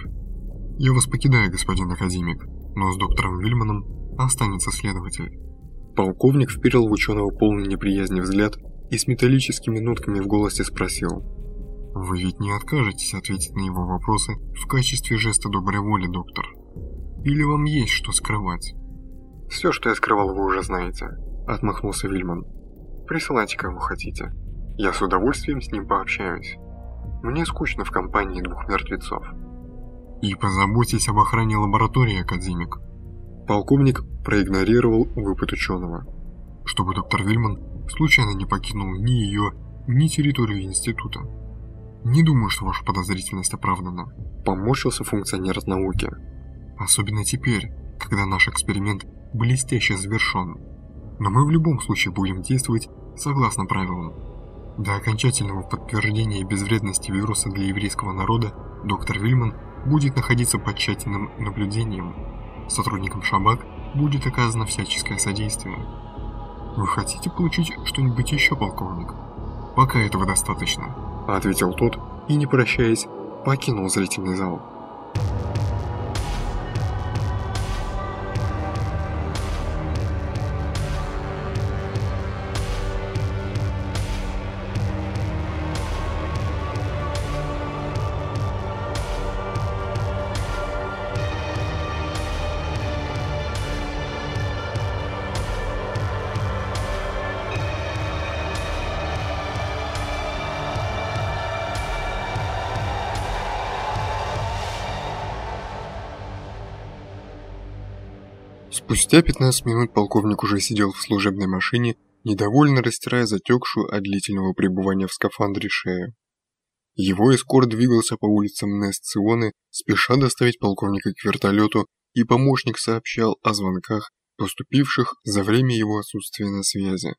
Я вас покидаю, господин академик, но с доктором Вильманом останется следователь. Полковник вперил в ученого полный неприязни взгляд и с металлическими нотками в голосе спросил. «Вы ведь не откажетесь ответить на его вопросы в качестве жеста доброй воли, доктор?» Или вам есть что скрывать? Все, что я скрывал, вы уже знаете, отмахнулся Вильман. Присылайте кого хотите. Я с удовольствием с ним пообщаюсь. Мне скучно в компании двух мертвецов. И позаботьтесь об охране лаборатории, академик. Полковник проигнорировал выпад ученого. Чтобы доктор Вильман случайно не покинул ни ее, ни территорию института. Не думаю, что ваша подозрительность оправдана. Поморщился функционер науки. Особенно теперь, когда наш эксперимент блестяще завершен. Но мы в любом случае будем действовать согласно правилам. До окончательного подтверждения безвредности вируса для еврейского народа доктор Вильман будет находиться под тщательным наблюдением. Сотрудникам Шабак будет оказано всяческое содействие. Вы хотите получить что-нибудь еще, полковник? Пока этого достаточно. Ответил тот и, не прощаясь, покинул зрительный зал. Спустя 15 минут полковник уже сидел в служебной машине, недовольно растирая затекшую от длительного пребывания в скафандре шею. Его эскорт двигался по улицам Несционы, спеша доставить полковника к вертолету, и помощник сообщал о звонках, поступивших за время его отсутствия на связи.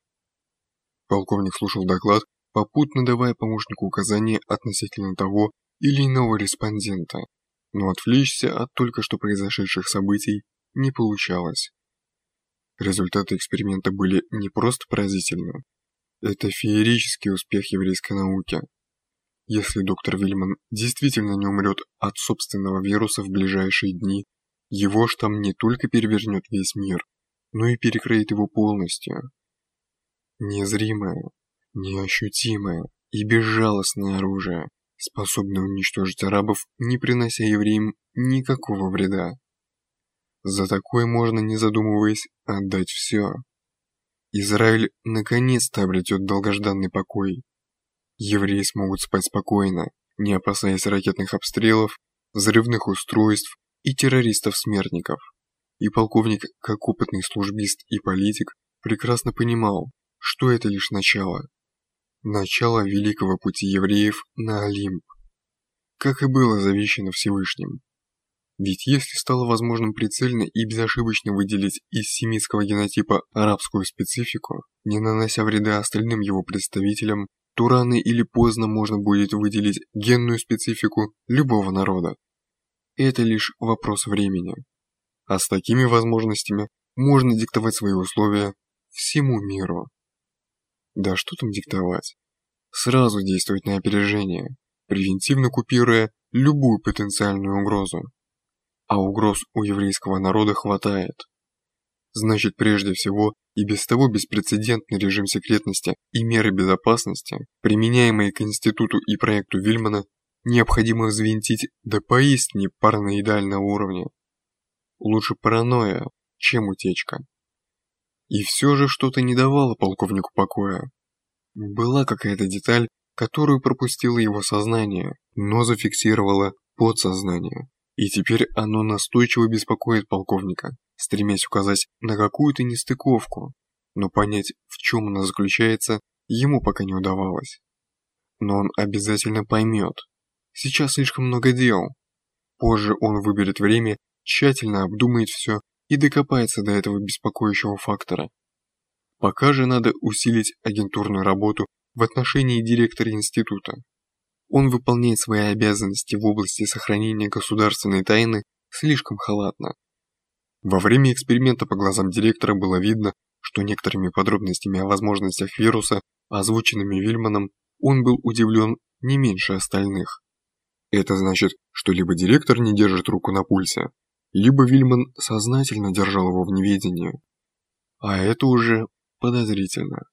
Полковник слушал доклад, попутно давая помощнику указания относительно того или иного респондента, но отвлечься от только что произошедших событий не получалось. Результаты эксперимента были не просто поразительны. Это феерический успех еврейской науки. Если доктор Вильман действительно не умрет от собственного вируса в ближайшие дни, его штамм не только перевернет весь мир, но и перекроет его полностью. Незримое, неощутимое и безжалостное оружие, способное уничтожить арабов, не принося евреям никакого вреда. За такое можно, не задумываясь, отдать все. Израиль наконец-то обретет долгожданный покой. Евреи смогут спать спокойно, не опасаясь ракетных обстрелов, взрывных устройств и террористов-смертников. И полковник, как опытный службист и политик, прекрасно понимал, что это лишь начало. Начало великого пути евреев на Олимп. Как и было завещено Всевышним. Ведь если стало возможным прицельно и безошибочно выделить из семитского генотипа арабскую специфику, не нанося вреда остальным его представителям, то рано или поздно можно будет выделить генную специфику любого народа. Это лишь вопрос времени. А с такими возможностями можно диктовать свои условия всему миру. Да что там диктовать? Сразу действовать на опережение, превентивно купируя любую потенциальную угрозу а угроз у еврейского народа хватает. Значит, прежде всего, и без того беспрецедентный режим секретности и меры безопасности, применяемые к институту и проекту Вильмана, необходимо взвинтить до поистине параноидального уровня. Лучше паранойя, чем утечка. И все же что-то не давало полковнику покоя. Была какая-то деталь, которую пропустило его сознание, но зафиксировало подсознание. И теперь оно настойчиво беспокоит полковника, стремясь указать на какую-то нестыковку, но понять, в чем она заключается, ему пока не удавалось. Но он обязательно поймет. Сейчас слишком много дел. Позже он выберет время, тщательно обдумает все и докопается до этого беспокоящего фактора. Пока же надо усилить агентурную работу в отношении директора института. Он выполняет свои обязанности в области сохранения государственной тайны слишком халатно. Во время эксперимента по глазам директора было видно, что некоторыми подробностями о возможностях вируса, озвученными Вильманом, он был удивлен не меньше остальных. Это значит, что либо директор не держит руку на пульсе, либо Вильман сознательно держал его в неведении. А это уже подозрительно.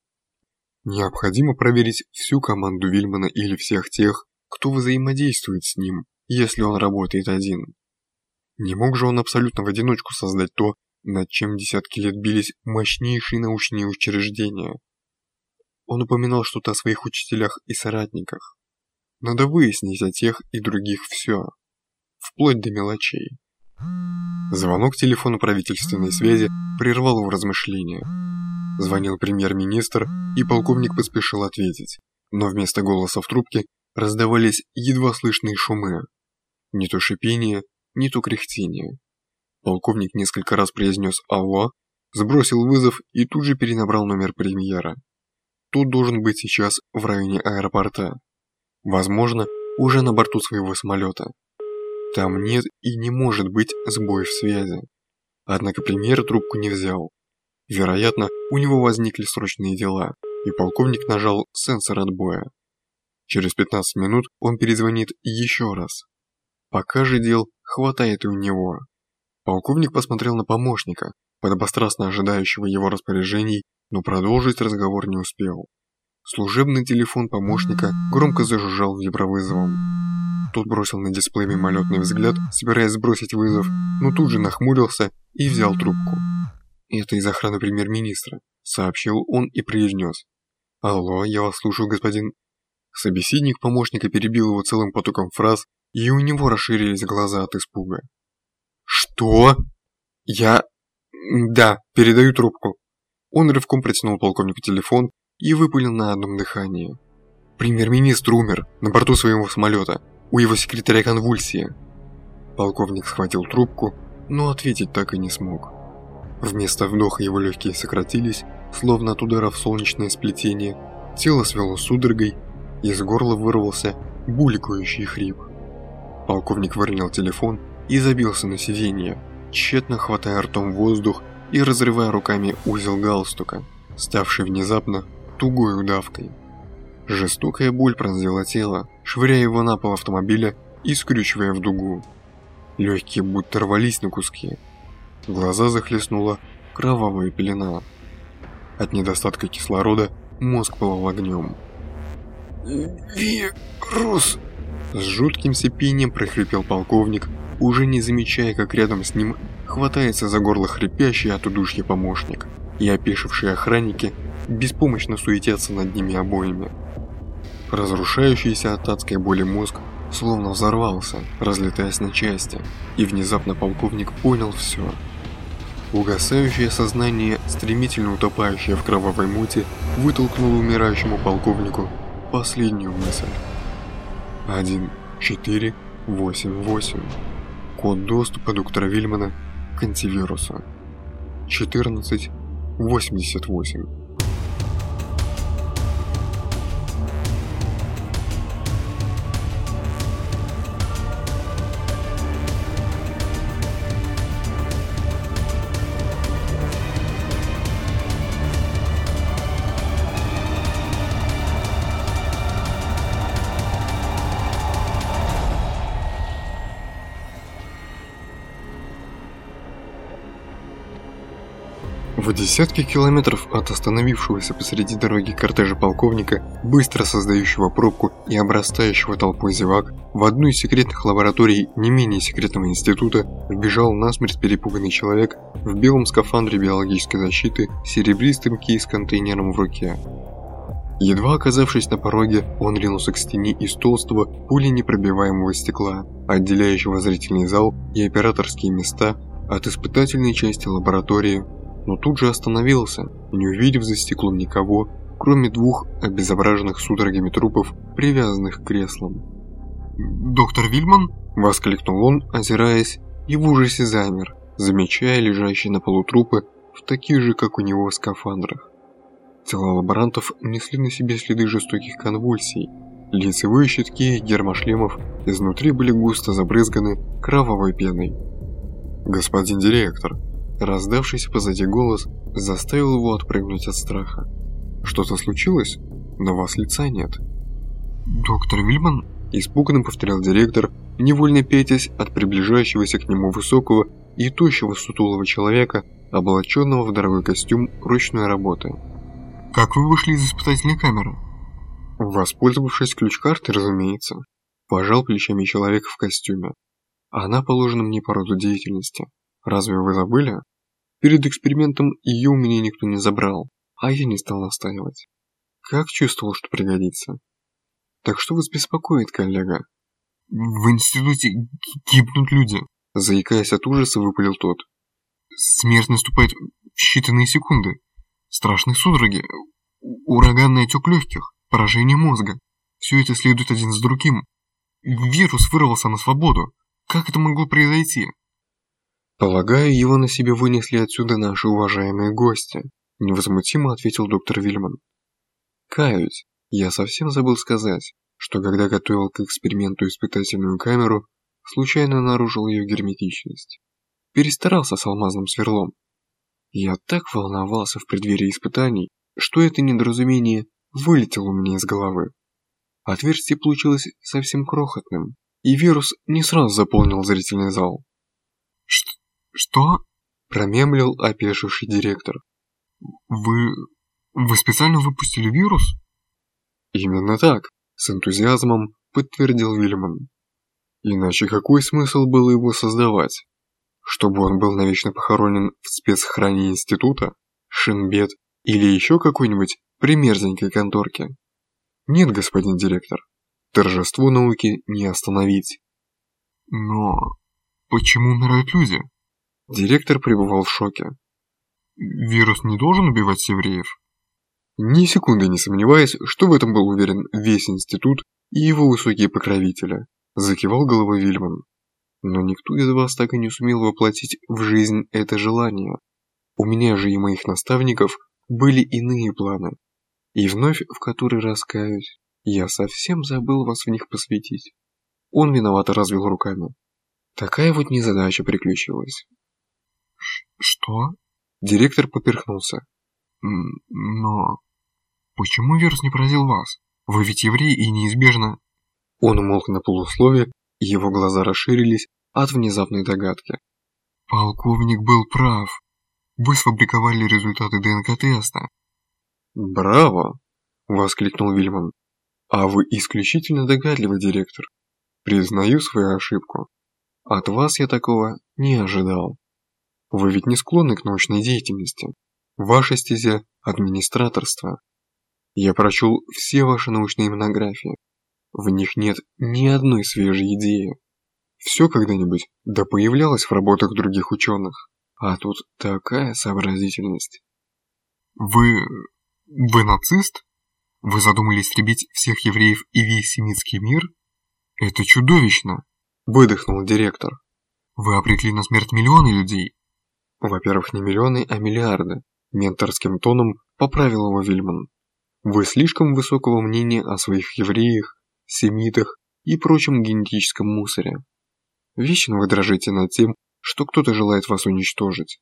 Необходимо проверить всю команду Вильмана или всех тех, кто взаимодействует с ним, если он работает один. Не мог же он абсолютно в одиночку создать то, над чем десятки лет бились мощнейшие научные учреждения. Он упоминал что-то о своих учителях и соратниках. Надо выяснить о тех и других все, вплоть до мелочей. Звонок телефона правительственной связи прервал его размышления. Звонил премьер-министр, и полковник поспешил ответить, но вместо голоса в трубке раздавались едва слышные шумы. Не то шипение, не то кряхтение. Полковник несколько раз произнес «Алло», сбросил вызов и тут же перенабрал номер премьера. Тот должен быть сейчас в районе аэропорта. Возможно, уже на борту своего самолета. Там нет и не может быть сбоев в связи. Однако премьер трубку не взял. Вероятно, у него возникли срочные дела, и полковник нажал сенсор отбоя. Через 15 минут он перезвонит еще раз. Пока же дел хватает и у него. Полковник посмотрел на помощника, подобострастно ожидающего его распоряжений, но продолжить разговор не успел. Служебный телефон помощника громко зажужжал вибровызовом. Тот бросил на дисплей мимолетный взгляд, собираясь сбросить вызов, но тут же нахмурился и взял трубку. «Это из охраны премьер-министра», — сообщил он и произнес. «Алло, я вас слушаю, господин...» Собеседник помощника перебил его целым потоком фраз, и у него расширились глаза от испуга. «Что? Я... Да, передаю трубку». Он рывком протянул полковнику телефон и выпалил на одном дыхании. «Премьер-министр умер на борту своего самолета. У его секретаря конвульсия». Полковник схватил трубку, но ответить так и не смог. Вместо вдоха его легкие сократились, словно от удара в солнечное сплетение, тело свело судорогой, из горла вырвался булькающий хрип. Полковник выронил телефон и забился на сиденье, тщетно хватая ртом воздух и разрывая руками узел галстука, ставший внезапно тугой удавкой. Жестокая боль пронзила тело, швыряя его на пол автомобиля и скрючивая в дугу. Легкие будто рвались на куски. Глаза захлестнула кровавая пелена. От недостатка кислорода мозг пылал огнем. «Вирус!» С жутким сопением прохрипел полковник, уже не замечая, как рядом с ним хватается за горло хрипящий от удушья помощник. и опешившие охранники беспомощно суетятся над ними обоими. Разрушающийся от адской боли мозг словно взорвался, разлетаясь на части, и внезапно полковник понял все. Угасающее сознание, стремительно утопающее в кровавой муте, вытолкнуло умирающему полковнику последнюю мысль. 1, 4, 8, 8. Код доступа доктора Вильмана к антивирусу. 14, В десятки километров от остановившегося посреди дороги кортежа полковника, быстро создающего пробку и обрастающего толпой зевак, в одну из секретных лабораторий не менее секретного института вбежал насмерть перепуганный человек в белом скафандре биологической защиты с серебристым кейс-контейнером в руке. Едва оказавшись на пороге, он ринулся к стене из толстого, пуленепробиваемого стекла, отделяющего зрительный зал и операторские места от испытательной части лаборатории но тут же остановился, не увидев за стеклом никого, кроме двух обезображенных судорогами трупов, привязанных к креслам. «Доктор Вильман?» – воскликнул он, озираясь, и в ужасе замер, замечая лежащие на полу трупы в таких же, как у него, скафандрах. Тела лаборантов несли на себе следы жестоких конвульсий. Лицевые щитки гермошлемов изнутри были густо забрызганы кровавой пеной. «Господин директор», Раздавшийся позади голос заставил его отпрыгнуть от страха. «Что-то случилось? На вас лица нет». «Доктор Вильман?» – испуганно повторял директор, невольно пятясь от приближающегося к нему высокого и тощего сутулого человека, облаченного в дорогой костюм ручной работы. «Как вы вышли из испытательной камеры?» Воспользовавшись ключ-картой, разумеется. Пожал плечами человек в костюме. Она положена мне по роду деятельности. Разве вы забыли? Перед экспериментом ее у меня никто не забрал, а я не стал настаивать. Как чувствовал, что пригодится. Так что вас беспокоит, коллега? В институте гибнут люди. Заикаясь от ужаса, выпалил тот. Смерть наступает в считанные секунды. Страшные судороги, ураганный отек легких, поражение мозга. Все это следует один за другим. Вирус вырвался на свободу. Как это могло произойти? «Полагаю, его на себе вынесли отсюда наши уважаемые гости», – невозмутимо ответил доктор Вильман. «Каюсь, я совсем забыл сказать, что когда готовил к эксперименту испытательную камеру, случайно нарушил ее герметичность. Перестарался с алмазным сверлом. Я так волновался в преддверии испытаний, что это недоразумение вылетело у меня из головы. Отверстие получилось совсем крохотным, и вирус не сразу заполнил зрительный зал. Что? Промемлил опешивший директор. «Вы... вы специально выпустили вирус?» «Именно так», – с энтузиазмом подтвердил Вильман. «Иначе какой смысл было его создавать? Чтобы он был навечно похоронен в спецхране института, Шинбет или еще какой-нибудь примерзенькой конторке? Нет, господин директор, торжество науки не остановить». «Но почему умирают люди?» Директор пребывал в шоке. «Вирус не должен убивать евреев?» Ни секунды не сомневаясь, что в этом был уверен весь институт и его высокие покровители, закивал головой Вильман. Но никто из вас так и не сумел воплотить в жизнь это желание. У меня же и моих наставников были иные планы. И вновь в который раз каюсь, я совсем забыл вас в них посвятить. Он виновато развел руками. Такая вот незадача приключилась. «Что?» Директор поперхнулся. «Но... почему вирус не поразил вас? Вы ведь еврей и неизбежно...» Он умолк на полуслове, и его глаза расширились от внезапной догадки. «Полковник был прав. Вы сфабриковали результаты ДНК-теста». «Браво!» – воскликнул Вильман. «А вы исключительно догадливый директор. Признаю свою ошибку. От вас я такого не ожидал». Вы ведь не склонны к научной деятельности. Ваша стезя – администраторство. Я прочел все ваши научные монографии. В них нет ни одной свежей идеи. Все когда-нибудь да появлялось в работах других ученых. А тут такая сообразительность. Вы... вы нацист? Вы задумали истребить всех евреев и весь семитский мир? Это чудовищно! Выдохнул директор. Вы обрекли на смерть миллионы людей. Во-первых, не миллионы, а миллиарды. Менторским тоном поправил его Вильман. Вы слишком высокого мнения о своих евреях, семитах и прочем генетическом мусоре. Вечно вы дрожите над тем, что кто-то желает вас уничтожить.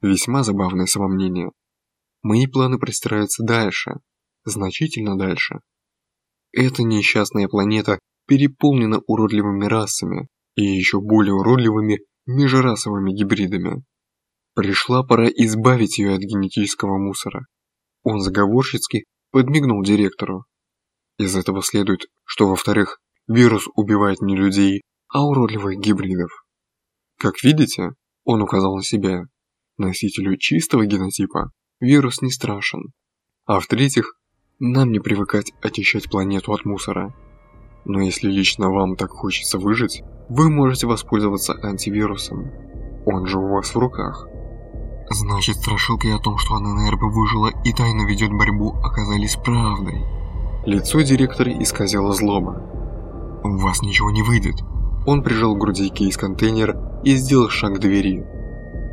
Весьма забавное самомнение. Мои планы простираются дальше, значительно дальше. Эта несчастная планета переполнена уродливыми расами и еще более уродливыми межрасовыми гибридами. Пришла пора избавить ее от генетического мусора. Он заговорщицки подмигнул директору. Из этого следует, что во-вторых, вирус убивает не людей, а уродливых гибридов. Как видите, он указал на себя, носителю чистого генотипа вирус не страшен. А в-третьих, нам не привыкать очищать планету от мусора. Но если лично вам так хочется выжить, вы можете воспользоваться антивирусом. Он же у вас в руках. Значит, страшилки о том, что ННРБ выжила и тайно ведет борьбу, оказались правдой. Лицо директора исказило злоба. У вас ничего не выйдет. Он прижал к груди кейс-контейнер и сделал шаг к двери.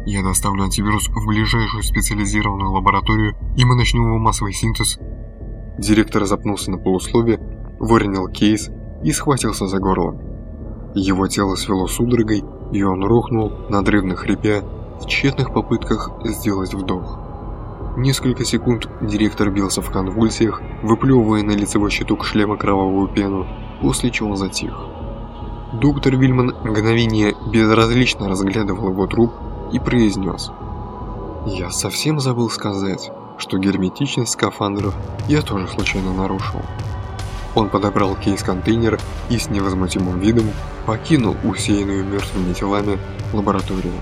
Я доставлю антивирус в ближайшую специализированную лабораторию, и мы начнем его массовый синтез. Директор запнулся на полуслове, выронил кейс и схватился за горло. Его тело свело судорогой, и он рухнул, надрывно хрипя, в тщетных попытках сделать вдох. Несколько секунд директор бился в конвульсиях, выплевывая на лицевой щиток шлема кровавую пену, после чего затих. Доктор Вильман мгновение безразлично разглядывал его труп и произнес. «Я совсем забыл сказать, что герметичность скафандров я тоже случайно нарушил». Он подобрал кейс-контейнер и с невозмутимым видом покинул усеянную мертвыми телами лабораторию.